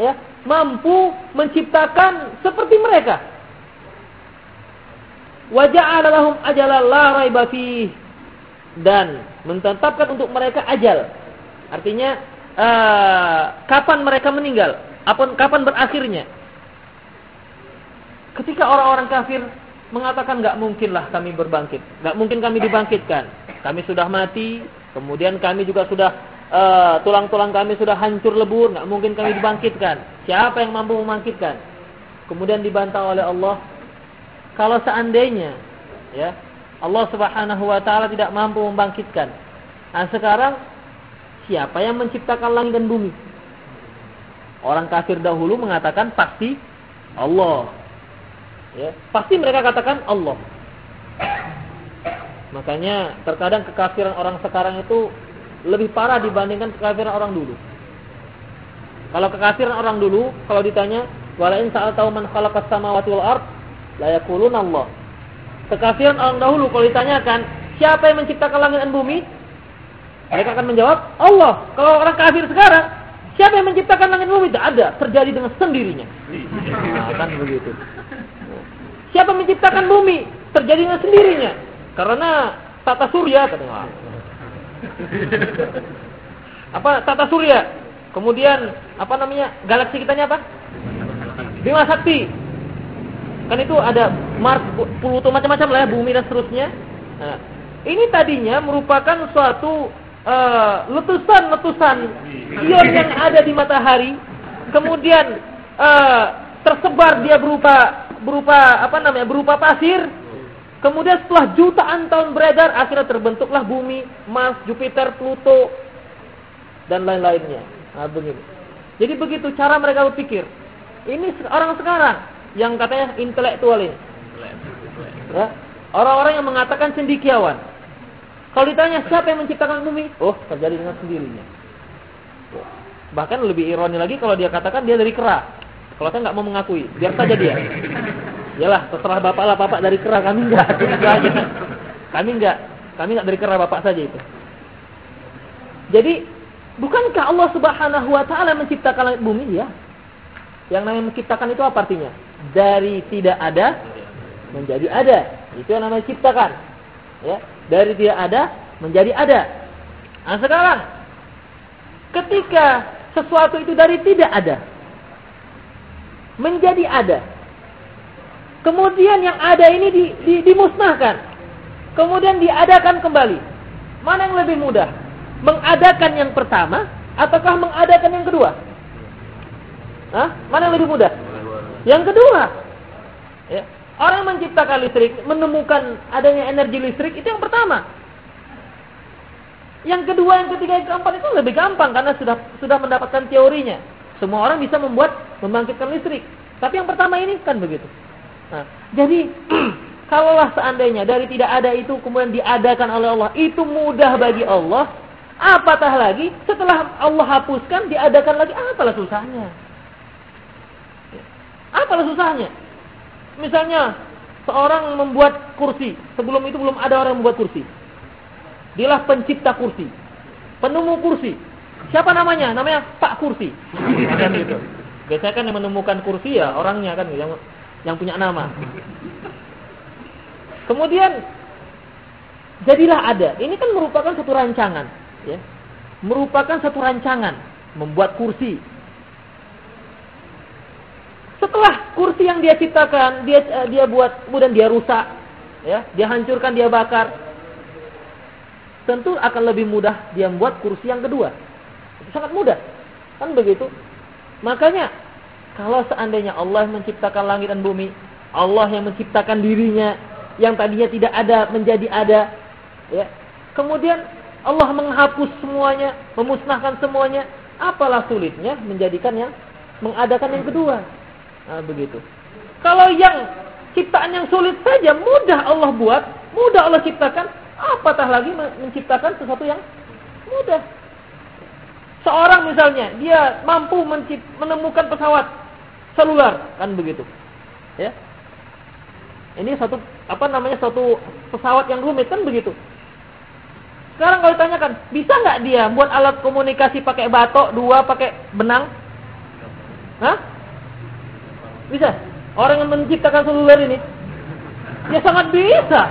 ya, mampu menciptakan seperti mereka. Wa ja'ala lahum ajalan la raiba dan menetapkan untuk mereka ajal. Artinya uh, kapan mereka meninggal, apa kapan berakhirnya. Ketika orang-orang kafir mengatakan nggak mungkinlah kami berbangkit, nggak mungkin kami dibangkitkan, kami sudah mati, kemudian kami juga sudah tulang-tulang uh, kami sudah hancur lebur, nggak mungkin kami dibangkitkan. Siapa yang mampu membangkitkan? Kemudian dibantah oleh Allah, kalau seandainya ya Allah Subhanahu wa taala tidak mampu membangkitkan. Nah, sekarang siapa yang menciptakan langit dan bumi? Orang kafir dahulu mengatakan pasti Allah. Ya, pasti mereka katakan Allah. Makanya terkadang kekafiran orang sekarang itu lebih parah dibandingkan kekafiran orang dulu. Kalau kekafiran orang dulu, kalau ditanya, "Wala in sa'alta man khalaqas samawati wal ard?" la yaquluna Allah. Kekafiran orang dahulu kalau ditanyakan, siapa yang menciptakan langit dan bumi? Mereka akan menjawab, Allah. Kalau orang kafir sekarang, siapa yang menciptakan langit dan bumi? Tidak ada, terjadi dengan sendirinya. Nah, kan begitu. Siapa menciptakan bumi? Terjadi dengan sendirinya. Karena tata surya katanya. Apa tata surya? Kemudian apa namanya? Galaksi kitanya apa? Bima Sakti. Kan itu ada Mars, Pluto macam-macam lah ya, bumi dan seterusnya. Nah, ini tadinya merupakan suatu letusan-letusan uh, ion yang ada di matahari, kemudian uh, tersebar dia berupa berupa apa namanya berupa pasir. Kemudian setelah jutaan tahun beredar, akhirnya terbentuklah bumi, Mars, Jupiter, Pluto, dan lain-lainnya. Nah, begini. Jadi begitu cara mereka berpikir. Ini orang sekarang yang katanya intelektual ini. Ya, orang-orang yang mengatakan cendikiawan. Kalau ditanya siapa yang menciptakan bumi? Oh, terjadi dengan sendirinya. Bahkan lebih ironi lagi kalau dia katakan dia dari kera. Kalau saya nggak mau mengakui, biar saja dia. Yalah, terserah bapak lah bapak dari kera, kami nggak. Itu aja. Kami nggak, kami nggak dari kera bapak saja itu. Jadi, bukankah Allah Subhanahu Wa Taala menciptakan langit bumi? Ya. Yang namanya menciptakan itu apa artinya? dari tidak ada menjadi ada. Itu yang namanya ciptakan. Ya, dari tidak ada menjadi ada. Nah, sekarang ketika sesuatu itu dari tidak ada menjadi ada. Kemudian yang ada ini di, di, dimusnahkan. Kemudian diadakan kembali. Mana yang lebih mudah? Mengadakan yang pertama ataukah mengadakan yang kedua? Hah? Mana yang lebih mudah? Yang kedua, ya, orang menciptakan listrik, menemukan adanya energi listrik itu yang pertama. Yang kedua, yang ketiga, yang keempat itu lebih gampang karena sudah sudah mendapatkan teorinya. Semua orang bisa membuat membangkitkan listrik. Tapi yang pertama ini kan begitu. Nah, jadi kalaulah seandainya dari tidak ada itu kemudian diadakan oleh Allah, itu mudah bagi Allah. Apatah lagi setelah Allah hapuskan diadakan lagi, apalah susahnya? Apalah susahnya? Misalnya seorang membuat kursi, sebelum itu belum ada orang yang membuat kursi. Dialah pencipta kursi, penemu kursi. Siapa namanya? Namanya Pak Kursi. Biasanya kan yang menemukan kursi ya orangnya kan yang yang punya nama. Kemudian jadilah ada. Ini kan merupakan satu rancangan, ya. Merupakan satu rancangan membuat kursi, setelah kursi yang dia ciptakan, dia eh, dia buat kemudian dia rusak, ya, dia hancurkan, dia bakar. Tentu akan lebih mudah dia membuat kursi yang kedua. Itu sangat mudah. Kan begitu? Makanya kalau seandainya Allah menciptakan langit dan bumi, Allah yang menciptakan dirinya yang tadinya tidak ada menjadi ada, ya. Kemudian Allah menghapus semuanya, memusnahkan semuanya, apalah sulitnya menjadikan yang mengadakan yang kedua? Nah, begitu. Kalau yang ciptaan yang sulit saja mudah Allah buat, mudah Allah ciptakan, apatah lagi menciptakan sesuatu yang mudah. Seorang misalnya dia mampu menemukan pesawat selular, kan begitu. Ya. Ini satu apa namanya satu pesawat yang rumit kan begitu. Sekarang kalau ditanyakan, bisa nggak dia buat alat komunikasi pakai batok, dua pakai benang? Hah? Bisa? Orang yang menciptakan seluler ini? Ya sangat bisa.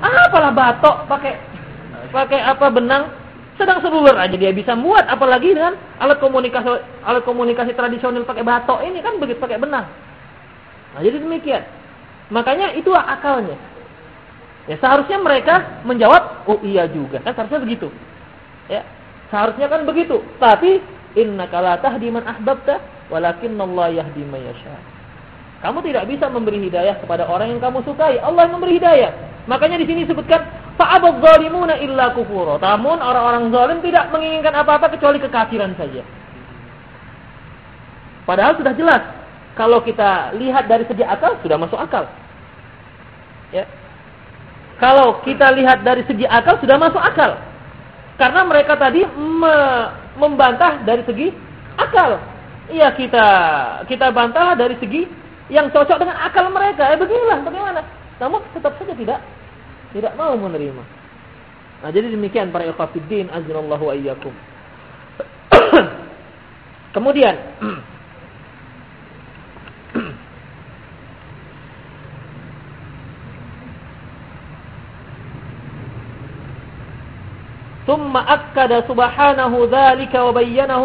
Apalah batok pakai pakai apa benang? Sedang seluler aja dia bisa muat, apalagi dengan alat komunikasi alat komunikasi tradisional pakai batok ini kan begitu pakai benang. Nah, jadi demikian. Makanya itu akalnya. Ya seharusnya mereka menjawab, oh iya juga. Kan seharusnya begitu. Ya, seharusnya kan begitu. Tapi innaka la tahdi man ahbabta walakinnallaha yahdi man. Kamu tidak bisa memberi hidayah kepada orang yang kamu sukai. Allah yang memberi hidayah. Makanya di sini disebutkan fa'abadz zalimuna illa kufura. Namun orang-orang zalim tidak menginginkan apa-apa kecuali kekafiran saja. Padahal sudah jelas kalau kita lihat dari segi akal sudah masuk akal. Ya, kalau kita lihat dari segi akal sudah masuk akal. Karena mereka tadi me membantah dari segi akal. Iya kita kita bantah dari segi yang cocok dengan akal mereka. Eh beginilah bagaimana? Namun tetap saja tidak tidak mau menerima. Nah, jadi demikian para ikhwatiddin azanallahu wa iyyakum. Kemudian ثم أكد سبحانه ذلك وبينه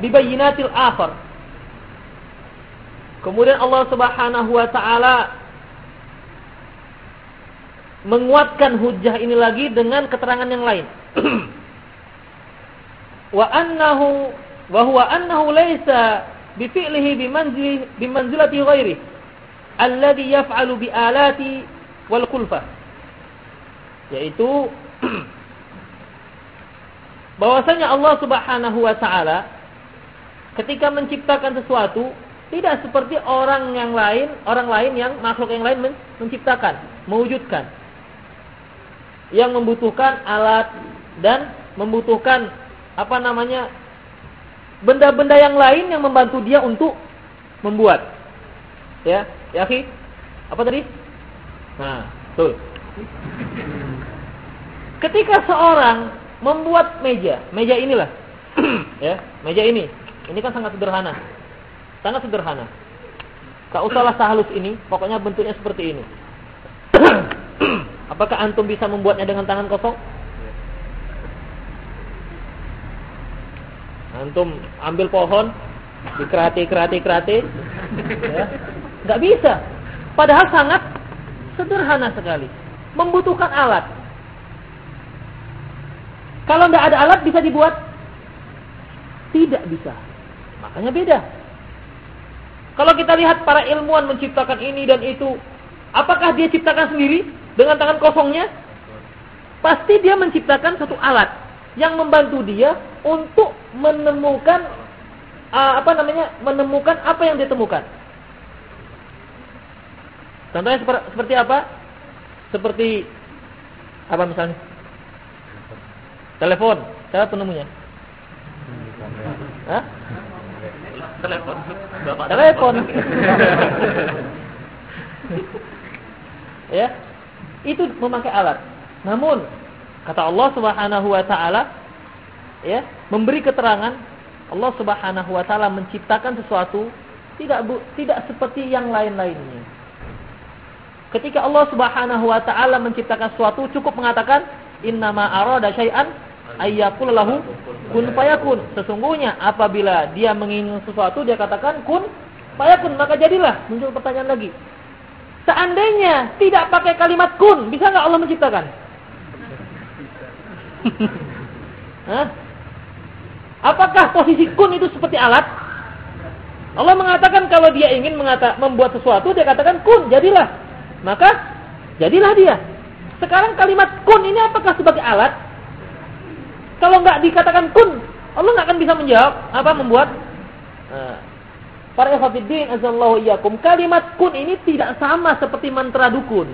ببينات الآخر Kemudian Allah Subhanahu wa taala menguatkan hujah ini lagi dengan keterangan yang lain. wa annahu wa huwa annahu laysa bi fi'lihi bi manzilati ghairi alladhi yaf'alu bi alati wal kulfa yaitu bahwasanya Allah Subhanahu wa taala ketika menciptakan sesuatu tidak seperti orang yang lain, orang lain yang makhluk yang lain menciptakan, mewujudkan. Yang membutuhkan alat dan membutuhkan apa namanya? benda-benda yang lain yang membantu dia untuk membuat. Ya, ya, Apa tadi? Nah, betul. Ketika seorang membuat meja, meja inilah, ya, meja ini, ini kan sangat sederhana, sangat sederhana. Tak usahlah sehalus ini, pokoknya bentuknya seperti ini. Apakah antum bisa membuatnya dengan tangan kosong? Antum ambil pohon, dikerati, kerati, kerati, ya, nggak bisa. Padahal sangat sederhana sekali, membutuhkan alat. Kalau tidak ada alat bisa dibuat? Tidak bisa. Makanya beda. Kalau kita lihat para ilmuwan menciptakan ini dan itu, apakah dia ciptakan sendiri dengan tangan kosongnya? Pasti dia menciptakan satu alat yang membantu dia untuk menemukan uh, apa namanya? menemukan apa yang dia temukan. Contohnya seperti apa? Seperti apa misalnya? Telepon. Siapa penemunya? Hah? Telepon. Bapak telepon. ya. Itu memakai alat. Namun kata Allah Subhanahu wa taala ya, memberi keterangan Allah Subhanahu wa taala menciptakan sesuatu tidak bu, tidak seperti yang lain-lainnya. Ketika Allah Subhanahu wa taala menciptakan sesuatu cukup mengatakan innama arada syai'an ayyakul lahu kun fayakun. Sesungguhnya apabila dia menginginkan sesuatu dia katakan kun fayakun maka jadilah. Muncul pertanyaan lagi. Seandainya tidak pakai kalimat kun, bisa nggak Allah menciptakan? Apakah posisi kun itu seperti alat? Allah mengatakan kalau dia ingin mengata, membuat sesuatu dia katakan kun, jadilah. Maka jadilah dia. Sekarang kalimat kun ini apakah sebagai alat? Kalau nggak dikatakan kun, Allah nggak akan bisa menjawab apa membuat. Nah, para ikhwatiddin azallahu iyyakum, kalimat kun ini tidak sama seperti mantra dukun.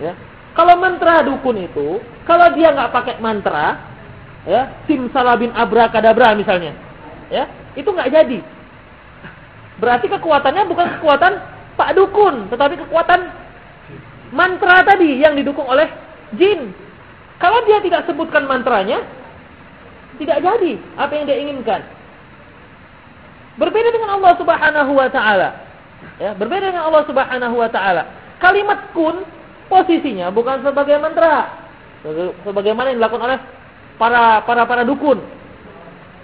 ya. Kalau mantra dukun itu, kalau dia nggak pakai mantra, ya, sim salabin abrakadabra misalnya, ya, itu nggak jadi. Berarti kekuatannya bukan kekuatan Pak Dukun, tetapi kekuatan mantra tadi yang didukung oleh jin. Kalau dia tidak sebutkan mantranya, tidak jadi apa yang dia inginkan. Berbeda dengan Allah Subhanahu wa taala. Ya, berbeda dengan Allah Subhanahu wa taala. Kalimat kun posisinya bukan sebagai mantra. Sebagaimana yang dilakukan oleh para para para dukun.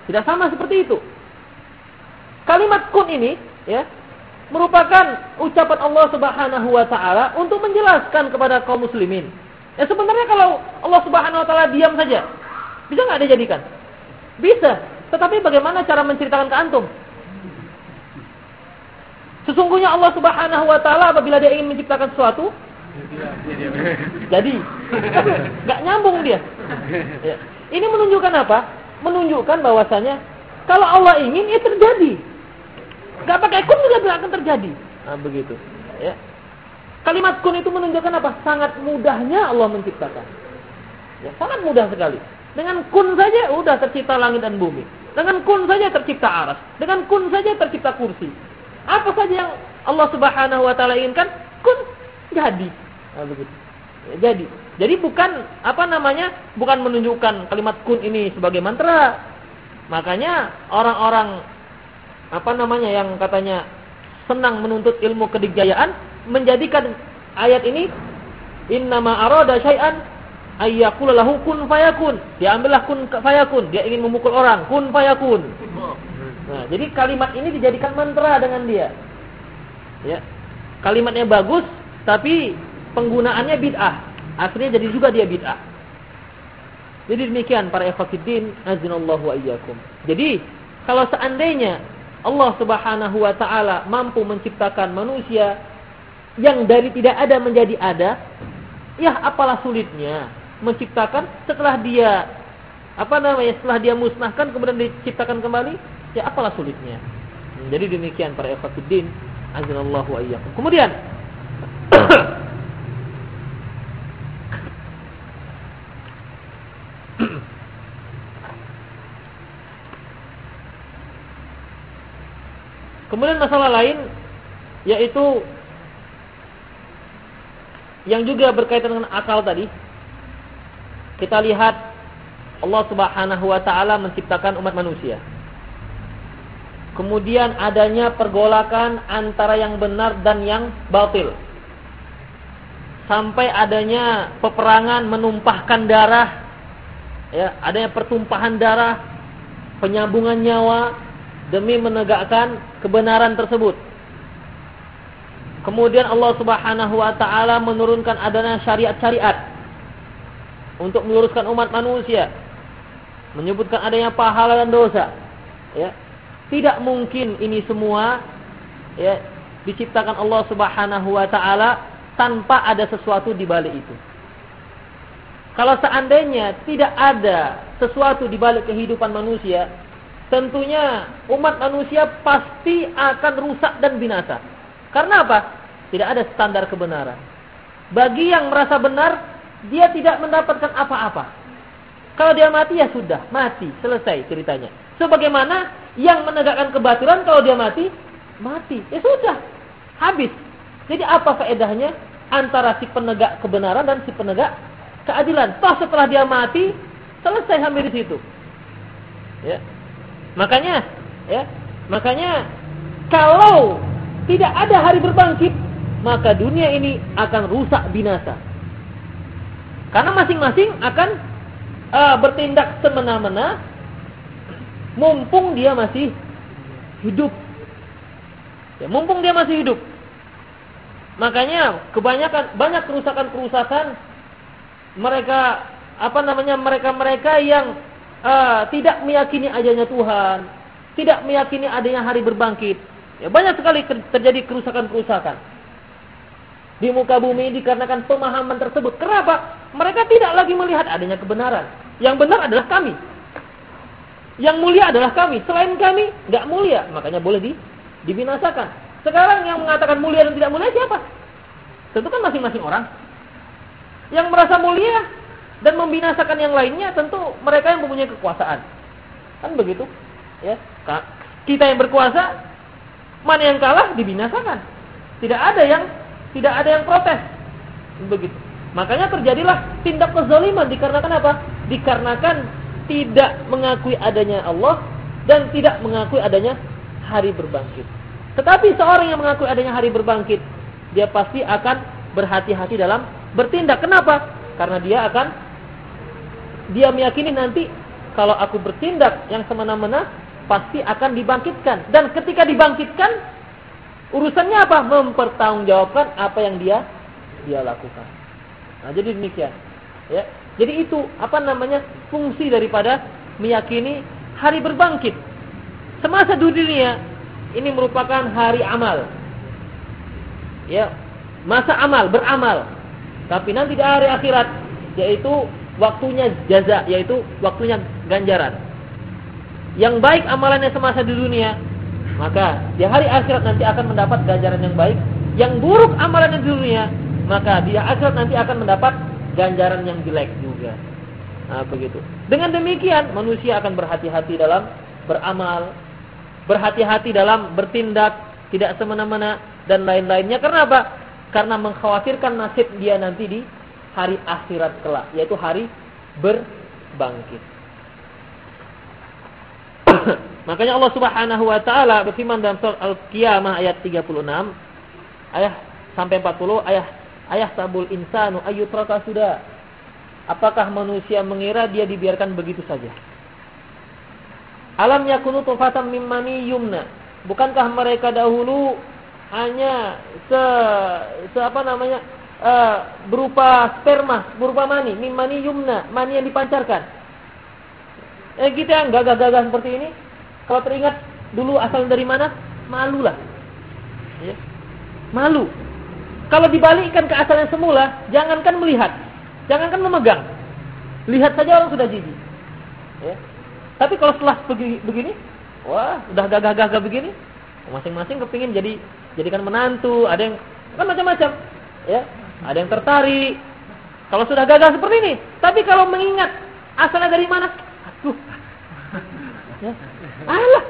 Tidak sama seperti itu. Kalimat kun ini ya merupakan ucapan Allah Subhanahu wa taala untuk menjelaskan kepada kaum muslimin. Ya sebenarnya kalau Allah Subhanahu wa taala diam saja, bisa nggak dijadikan? Bisa. Tetapi bagaimana cara menceritakan ke antum? Sesungguhnya Allah Subhanahu wa taala apabila dia ingin menciptakan sesuatu, jadi nggak nyambung dia. Ya. Ini menunjukkan apa? Menunjukkan bahwasanya kalau Allah ingin, ya terjadi. Gak pakai kun juga tidak akan terjadi. Nah, begitu. Ya. Kalimat kun itu menunjukkan apa? Sangat mudahnya Allah menciptakan. Ya, sangat mudah sekali. Dengan kun saja udah tercipta langit dan bumi. Dengan kun saja tercipta aras. Dengan kun saja tercipta kursi. Apa saja yang Allah Subhanahu wa taala inginkan, kun jadi. Nah, begitu. Ya, jadi. Jadi bukan apa namanya? Bukan menunjukkan kalimat kun ini sebagai mantra. Makanya orang-orang apa namanya yang katanya senang menuntut ilmu kedikjayaan menjadikan ayat ini innama arada syai'an ayyakula lahu kun fayakun. Diambillah kun fayakun. Dia ingin memukul orang, kun fayakun. Nah, jadi kalimat ini dijadikan mantra dengan dia. Ya. Kalimatnya bagus tapi penggunaannya bid'ah. Akhirnya jadi juga dia bid'ah. Jadi demikian para ikhwatiddin azinallahu wa iyyakum. Jadi kalau seandainya Allah Subhanahu wa taala mampu menciptakan manusia yang dari tidak ada menjadi ada, ya apalah sulitnya menciptakan setelah dia apa namanya setelah dia musnahkan kemudian diciptakan kembali, ya apalah sulitnya. Jadi demikian para ikhwatiddin azanallahu wa iyyakum. Kemudian Kemudian masalah lain yaitu yang juga berkaitan dengan akal tadi. Kita lihat Allah Subhanahu wa taala menciptakan umat manusia. Kemudian adanya pergolakan antara yang benar dan yang batil. Sampai adanya peperangan menumpahkan darah ya, adanya pertumpahan darah, penyambungan nyawa demi menegakkan kebenaran tersebut. Kemudian Allah Subhanahu wa taala menurunkan adanya syariat-syariat untuk meluruskan umat manusia. Menyebutkan adanya pahala dan dosa. Ya. Tidak mungkin ini semua ya diciptakan Allah Subhanahu wa taala tanpa ada sesuatu di balik itu. Kalau seandainya tidak ada sesuatu di balik kehidupan manusia, tentunya umat manusia pasti akan rusak dan binasa. Karena apa? Tidak ada standar kebenaran. Bagi yang merasa benar, dia tidak mendapatkan apa-apa. Kalau dia mati ya sudah, mati, selesai ceritanya. Sebagaimana yang menegakkan kebatilan kalau dia mati, mati. Ya sudah, habis. Jadi apa faedahnya antara si penegak kebenaran dan si penegak keadilan? Toh setelah dia mati, selesai hampir di situ. Ya. Makanya, ya, makanya kalau tidak ada hari berbangkit, maka dunia ini akan rusak binasa. Karena masing-masing akan uh, bertindak semena-mena, mumpung dia masih hidup. Ya, mumpung dia masih hidup. Makanya kebanyakan banyak kerusakan-kerusakan mereka apa namanya mereka-mereka yang uh, tidak meyakini adanya Tuhan, tidak meyakini adanya hari berbangkit. Ya, banyak sekali terjadi kerusakan-kerusakan di muka bumi dikarenakan pemahaman tersebut. Kenapa? Mereka tidak lagi melihat adanya kebenaran. Yang benar adalah kami. Yang mulia adalah kami. Selain kami, nggak mulia. Makanya boleh di, dibinasakan. Sekarang yang mengatakan mulia dan tidak mulia siapa? Tentu kan masing-masing orang. Yang merasa mulia dan membinasakan yang lainnya tentu mereka yang mempunyai kekuasaan. Kan begitu? Ya. Kita yang berkuasa, mana yang kalah dibinasakan. Tidak ada yang tidak ada yang protes. Begitu. Makanya terjadilah tindak kezaliman dikarenakan apa? Dikarenakan tidak mengakui adanya Allah dan tidak mengakui adanya hari berbangkit. Tetapi seorang yang mengakui adanya hari berbangkit, dia pasti akan berhati-hati dalam bertindak. Kenapa? Karena dia akan dia meyakini nanti kalau aku bertindak yang semena-mena pasti akan dibangkitkan. Dan ketika dibangkitkan, urusannya apa? Mempertanggungjawabkan apa yang dia dia lakukan. Nah, jadi demikian. Ya. Jadi itu apa namanya? fungsi daripada meyakini hari berbangkit. Semasa dunia ini merupakan hari amal. Ya, masa amal, beramal. Tapi nanti di hari akhirat yaitu waktunya jaza, yaitu waktunya ganjaran. Yang baik amalannya semasa di dunia, maka di hari akhirat nanti akan mendapat ganjaran yang baik. Yang buruk amalannya di dunia, maka di akhirat nanti akan mendapat ganjaran yang jelek juga. Nah, begitu. Dengan demikian, manusia akan berhati-hati dalam beramal, berhati-hati dalam bertindak, tidak semena-mena dan lain-lainnya. Karena apa? Karena mengkhawatirkan nasib dia nanti di hari akhirat kelak, yaitu hari berbangkit. Makanya Allah Subhanahu wa taala berfirman dalam surat Al-Qiyamah ayat 36 ayat sampai 40 ayat ayat tabul insanu ayyutraka sudah. Apakah manusia mengira dia dibiarkan begitu saja? Alam yakunu tufatan mimmani yumna. Bukankah mereka dahulu hanya se, se apa namanya? Uh, berupa sperma, berupa mani, mimmani yumna, mani yang dipancarkan. Eh kita yang gagah-gagah seperti ini, kalau teringat dulu asal dari mana? Malu lah. Ya. Malu. Kalau dibalikkan ke asal yang semula, jangankan melihat, jangankan memegang. Lihat saja orang sudah jijik. Ya. Tapi kalau setelah begini, wah, udah gagah-gagah begini, masing-masing kepingin jadi jadikan menantu, ada yang kan macam-macam. Ya. Ada yang tertarik. Kalau sudah gagah seperti ini, tapi kalau mengingat asalnya dari mana? Aduh, Ya. Alah.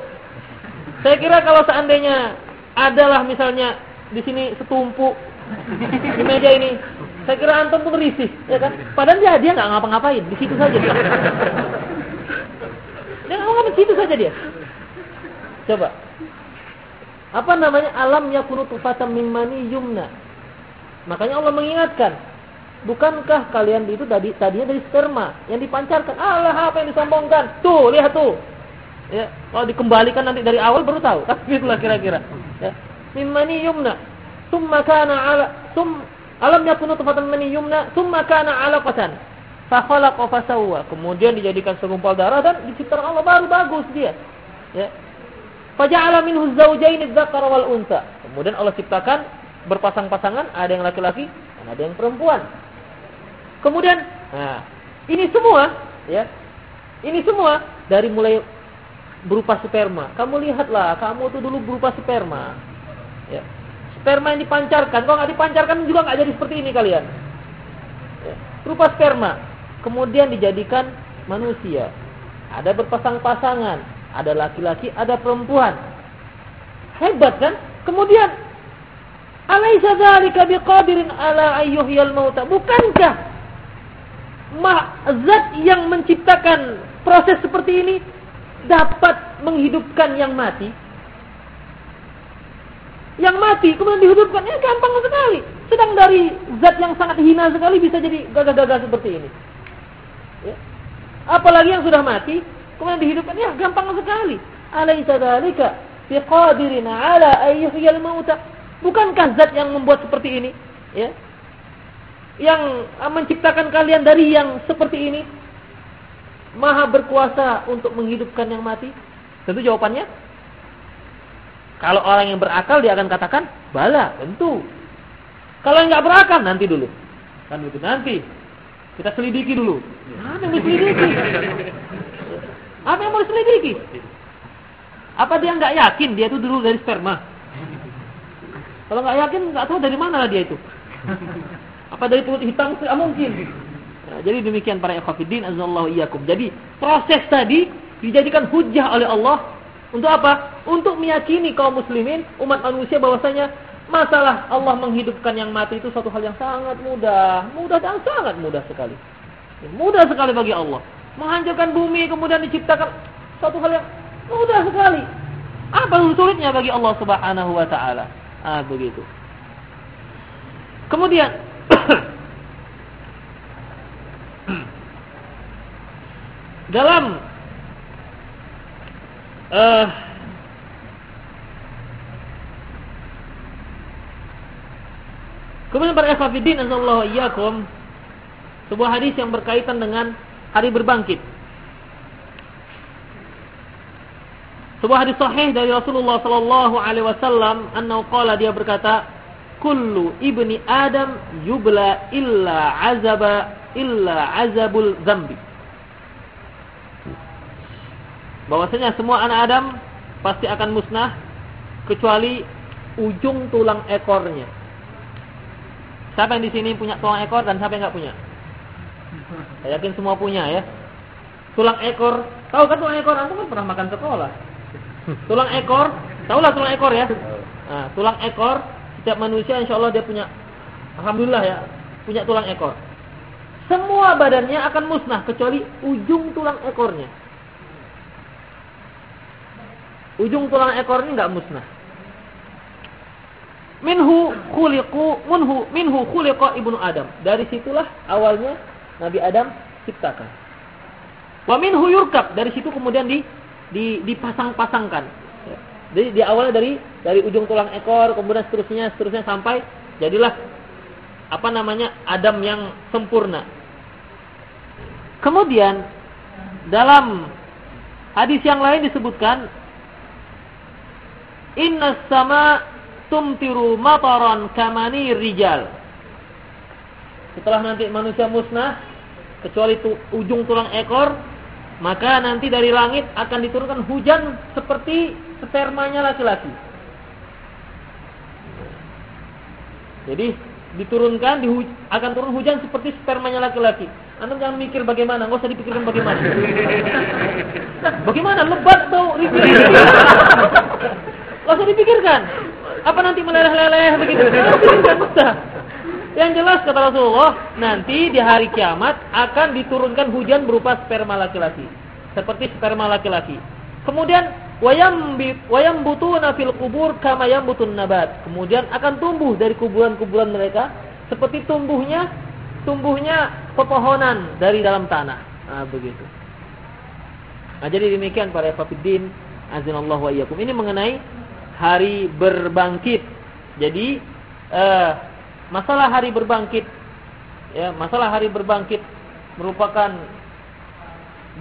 Saya kira kalau seandainya adalah misalnya di sini setumpuk di meja ini, saya kira antum pun risih, ya kan? Padahal dia dia nggak ngapa-ngapain, di situ saja dia. Dia ngomong di situ saja dia. Coba. Apa namanya alam yakunu tufatan min mani yumna. Makanya Allah mengingatkan, bukankah kalian itu tadi tadinya dari sperma yang dipancarkan? Allah apa yang disombongkan? Tuh, lihat tuh. Ya, kalau dikembalikan nanti dari awal baru tahu. Kan gitulah kira-kira. Ya. Mimani yumna. Summa kana alam yakunu tufatan mani yumna, summa kana alaqatan. Fa khalaqa. Kemudian dijadikan segumpal darah dan diciptakan Allah baru bagus dia. Ya. Faja'ala minhu zawjayn adz-dzakar wal unsa. Kemudian Allah ciptakan berpasang-pasangan, ada yang laki-laki dan ada yang perempuan. Kemudian, nah, ini semua ya. Ini semua dari mulai berupa sperma. Kamu lihatlah, kamu tuh dulu berupa sperma. Ya. Sperma yang dipancarkan, kalau nggak dipancarkan juga nggak jadi seperti ini kalian. Ya. Berupa sperma, kemudian dijadikan manusia. Ada berpasang-pasangan, ada laki-laki, ada perempuan. Hebat kan? Kemudian Alaisa dzalika biqadirin ala ayyuhyal mauta? Bukankah zat yang menciptakan proses seperti ini dapat menghidupkan yang mati. Yang mati kemudian dihidupkan, ya gampang sekali. Sedang dari zat yang sangat hina sekali bisa jadi gagah-gagah seperti ini. Ya. Apalagi yang sudah mati, kemudian dihidupkan, ya gampang sekali. Alaysa dzalika biqadirin ala ayyuhyal mauta. Bukankah zat yang membuat seperti ini? Ya. Yang menciptakan kalian dari yang seperti ini, maha berkuasa untuk menghidupkan yang mati? Tentu jawabannya. Kalau orang yang berakal dia akan katakan, bala, tentu. Kalau yang nggak berakal nanti dulu. Kan itu nanti. Kita selidiki dulu. Apa yang diselidiki? Apa yang mau diselidiki? Apa dia nggak yakin dia itu dulu dari sperma? Kalau nggak yakin nggak tahu dari mana dia itu. Apa dari perut hitam? Tidak mungkin. Nah, jadi demikian para ikhwatiddin azallahu iyyakum. Jadi proses tadi dijadikan hujah oleh Allah untuk apa? Untuk meyakini kaum muslimin, umat manusia bahwasanya Masalah Allah menghidupkan yang mati itu suatu hal yang sangat mudah, mudah dan sangat mudah sekali. Mudah sekali bagi Allah. Menghancurkan bumi kemudian diciptakan suatu hal yang mudah sekali. Apa sulitnya bagi Allah Subhanahu wa taala? Ah begitu. Kemudian dalam uh, Kemudian para ikhwatiddin azallahu iyyakum sebuah hadis yang berkaitan dengan hari berbangkit. Sebuah hadis sahih dari Rasulullah sallallahu alaihi wasallam, annahu qala dia berkata, "Kullu ibni Adam yubla illa azaba illa azabul zambi." Bahwasanya semua anak Adam pasti akan musnah kecuali ujung tulang ekornya. Siapa yang di sini punya tulang ekor dan siapa yang nggak punya? Saya yakin semua punya ya. Tulang ekor, tahu kan tulang ekor? Antum kan pernah makan sekolah. Tulang ekor, tahulah tulang ekor ya. Nah, tulang ekor setiap manusia insya Allah dia punya, alhamdulillah ya, punya tulang ekor. Semua badannya akan musnah kecuali ujung tulang ekornya. Ujung tulang ekor ini nggak musnah minhu khuliqu minhu minhu khuliqa ibnu Adam. Dari situlah awalnya Nabi Adam ciptakan. Wa minhu yurkab. Dari situ kemudian di, di dipasang-pasangkan. Jadi di awalnya dari dari ujung tulang ekor, kemudian seterusnya seterusnya sampai jadilah apa namanya Adam yang sempurna. Kemudian dalam hadis yang lain disebutkan Inna sama tumtiru mataran kamani rijal. Setelah nanti manusia musnah, kecuali itu ujung tulang ekor, maka nanti dari langit akan diturunkan hujan seperti spermanya laki-laki. Jadi diturunkan di, akan turun hujan seperti spermanya laki-laki. Anda jangan mikir bagaimana, nggak usah dipikirkan bagaimana. bagaimana lebat atau usah dipikirkan. Apa nanti meleleh-leleh begitu? Yang jelas kata Rasulullah, nanti di hari kiamat akan diturunkan hujan berupa sperma laki-laki. Seperti sperma laki-laki. Kemudian wayam wayam butuna fil kubur kama butun nabat. Kemudian akan tumbuh dari kuburan-kuburan mereka seperti tumbuhnya tumbuhnya pepohonan dari dalam tanah. Nah, begitu. Nah, jadi demikian para fafiddin azinallahu wa iyyakum. Ini mengenai hari berbangkit. Jadi uh, masalah hari berbangkit ya, masalah hari berbangkit merupakan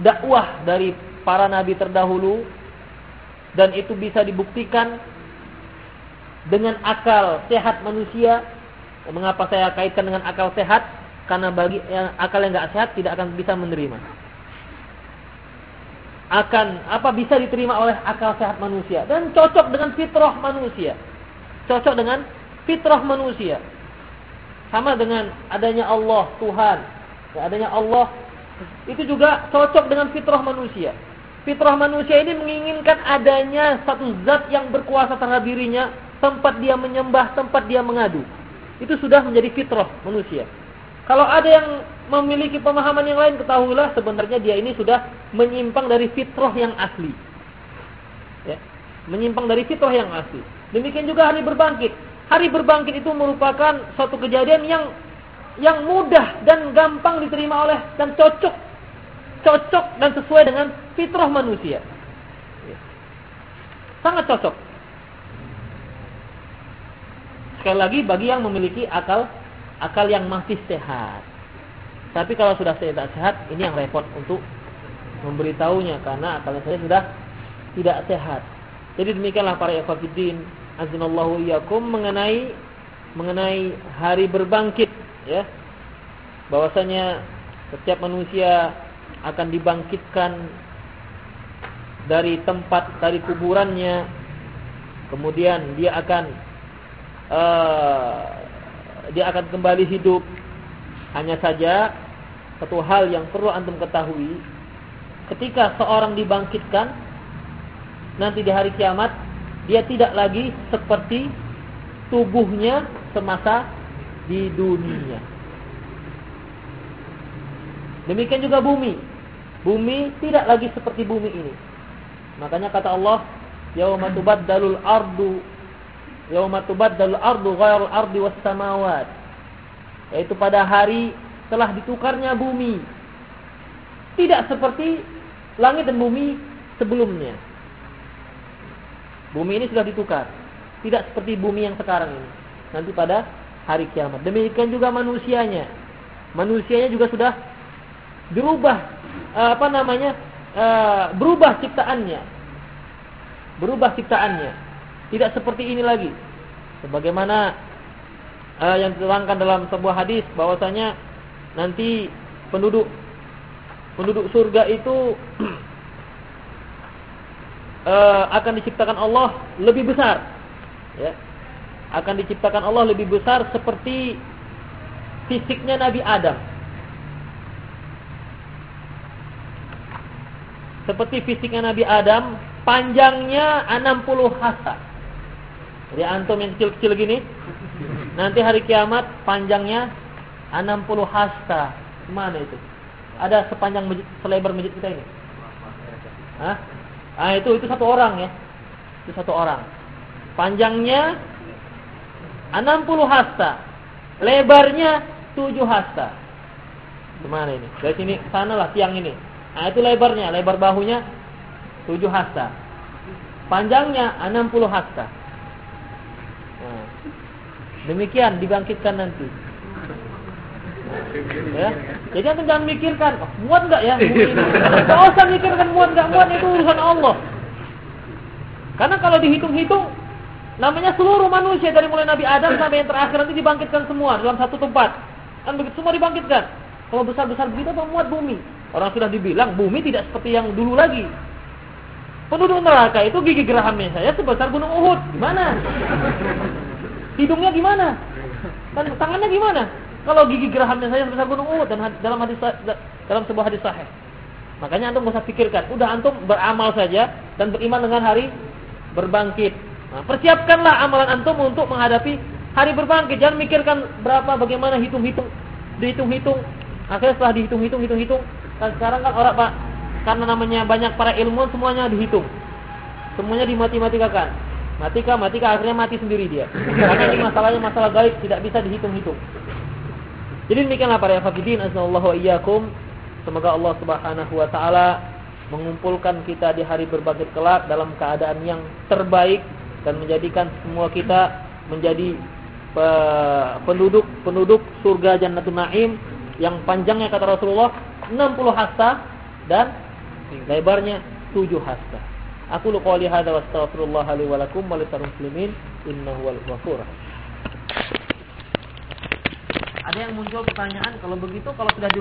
dakwah dari para nabi terdahulu dan itu bisa dibuktikan dengan akal sehat manusia. Mengapa saya kaitkan dengan akal sehat? Karena bagi yang akal yang nggak sehat tidak akan bisa menerima akan apa bisa diterima oleh akal sehat manusia dan cocok dengan fitrah manusia. Cocok dengan fitrah manusia. Sama dengan adanya Allah Tuhan, ya, adanya Allah itu juga cocok dengan fitrah manusia. Fitrah manusia ini menginginkan adanya satu zat yang berkuasa terhadap dirinya, tempat dia menyembah, tempat dia mengadu. Itu sudah menjadi fitrah manusia. Kalau ada yang memiliki pemahaman yang lain, ketahuilah sebenarnya dia ini sudah menyimpang dari fitrah yang asli. Ya, menyimpang dari fitrah yang asli. Demikian juga hari berbangkit. Hari berbangkit itu merupakan suatu kejadian yang yang mudah dan gampang diterima oleh dan cocok cocok dan sesuai dengan fitrah manusia. Ya. Sangat cocok. Sekali lagi bagi yang memiliki akal akal yang masih sehat. Tapi kalau sudah tidak sehat, ini yang repot untuk memberitahunya karena akalnya saya sudah tidak sehat. Jadi demikianlah para ikhwatiddin azinallahu iyyakum mengenai mengenai hari berbangkit ya. Bahwasanya setiap manusia akan dibangkitkan dari tempat dari kuburannya kemudian dia akan uh, dia akan kembali hidup. Hanya saja satu hal yang perlu antum ketahui, ketika seorang dibangkitkan nanti di hari kiamat dia tidak lagi seperti tubuhnya semasa di dunia. Demikian juga bumi. Bumi tidak lagi seperti bumi ini. Makanya kata Allah, "Yauma tubaddalul ardu yauma tubaddalul ardu ghairal ardi was samawat." Yaitu pada hari telah ditukarnya bumi. Tidak seperti langit dan bumi sebelumnya. Bumi ini sudah ditukar. Tidak seperti bumi yang sekarang ini. Nanti pada hari kiamat. Demikian juga manusianya. Manusianya juga sudah berubah apa namanya? Eh, berubah ciptaannya. Berubah ciptaannya. Tidak seperti ini lagi. Sebagaimana uh, yang diterangkan dalam sebuah hadis bahwasanya nanti penduduk penduduk surga itu uh, akan diciptakan Allah lebih besar. Ya. Akan diciptakan Allah lebih besar seperti fisiknya Nabi Adam. Seperti fisiknya Nabi Adam panjangnya 60 hasta jadi antum yang kecil-kecil gini nanti hari kiamat panjangnya 60 hasta mana itu ada sepanjang masjid, selebar masjid kita ini Hah? Ah itu itu satu orang ya. Itu satu orang. Panjangnya 60 hasta. Lebarnya 7 hasta. Ke mana ini? Dari sini sana lah tiang ini. Nah itu lebarnya, lebar bahunya 7 hasta. Panjangnya 60 hasta. Demikian dibangkitkan nanti. Ya. Jadi antum jangan mikirkan, oh, muat enggak ya? Enggak usah mikirkan muat enggak muat itu urusan Allah. Karena kalau dihitung-hitung namanya seluruh manusia dari mulai Nabi Adam sampai yang terakhir nanti dibangkitkan semua dalam satu tempat. Kan begitu semua dibangkitkan. Kalau besar-besar begitu apa muat bumi? Orang sudah dibilang bumi tidak seperti yang dulu lagi. Penduduk neraka itu gigi gerahamnya saya sebesar gunung Uhud. Gimana? Hidungnya gimana? Dan tangannya gimana? Kalau gigi gerahamnya saya sebesar gunung Uhud dan dalam hadis dalam sebuah hadis sahih. Makanya antum usah pikirkan, udah antum beramal saja dan beriman dengan hari berbangkit. Nah, persiapkanlah amalan antum untuk menghadapi hari berbangkit. Jangan mikirkan berapa bagaimana hitung-hitung, dihitung-hitung. Akhirnya setelah dihitung-hitung, hitung-hitung, dan sekarang kan orang Pak karena namanya banyak para ilmuwan semuanya dihitung. Semuanya dimatematika-kan. Matika, matika akhirnya mati sendiri dia. Karena ini masalahnya masalah gaib, tidak bisa dihitung-hitung. Jadi demikianlah para hafidin azallahu iyyakum. Semoga Allah Subhanahu wa taala mengumpulkan kita di hari berbangkit kelak dalam keadaan yang terbaik dan menjadikan semua kita menjadi penduduk-penduduk surga Jannatul Naim yang panjangnya kata Rasulullah 60 hasta dan lebarnya 7 hasta. Aku lu qouli hadza wa astaghfirullah li wa lakum wa muslimin innahu wal ghafur. Ada yang muncul pertanyaan kalau begitu kalau sudah di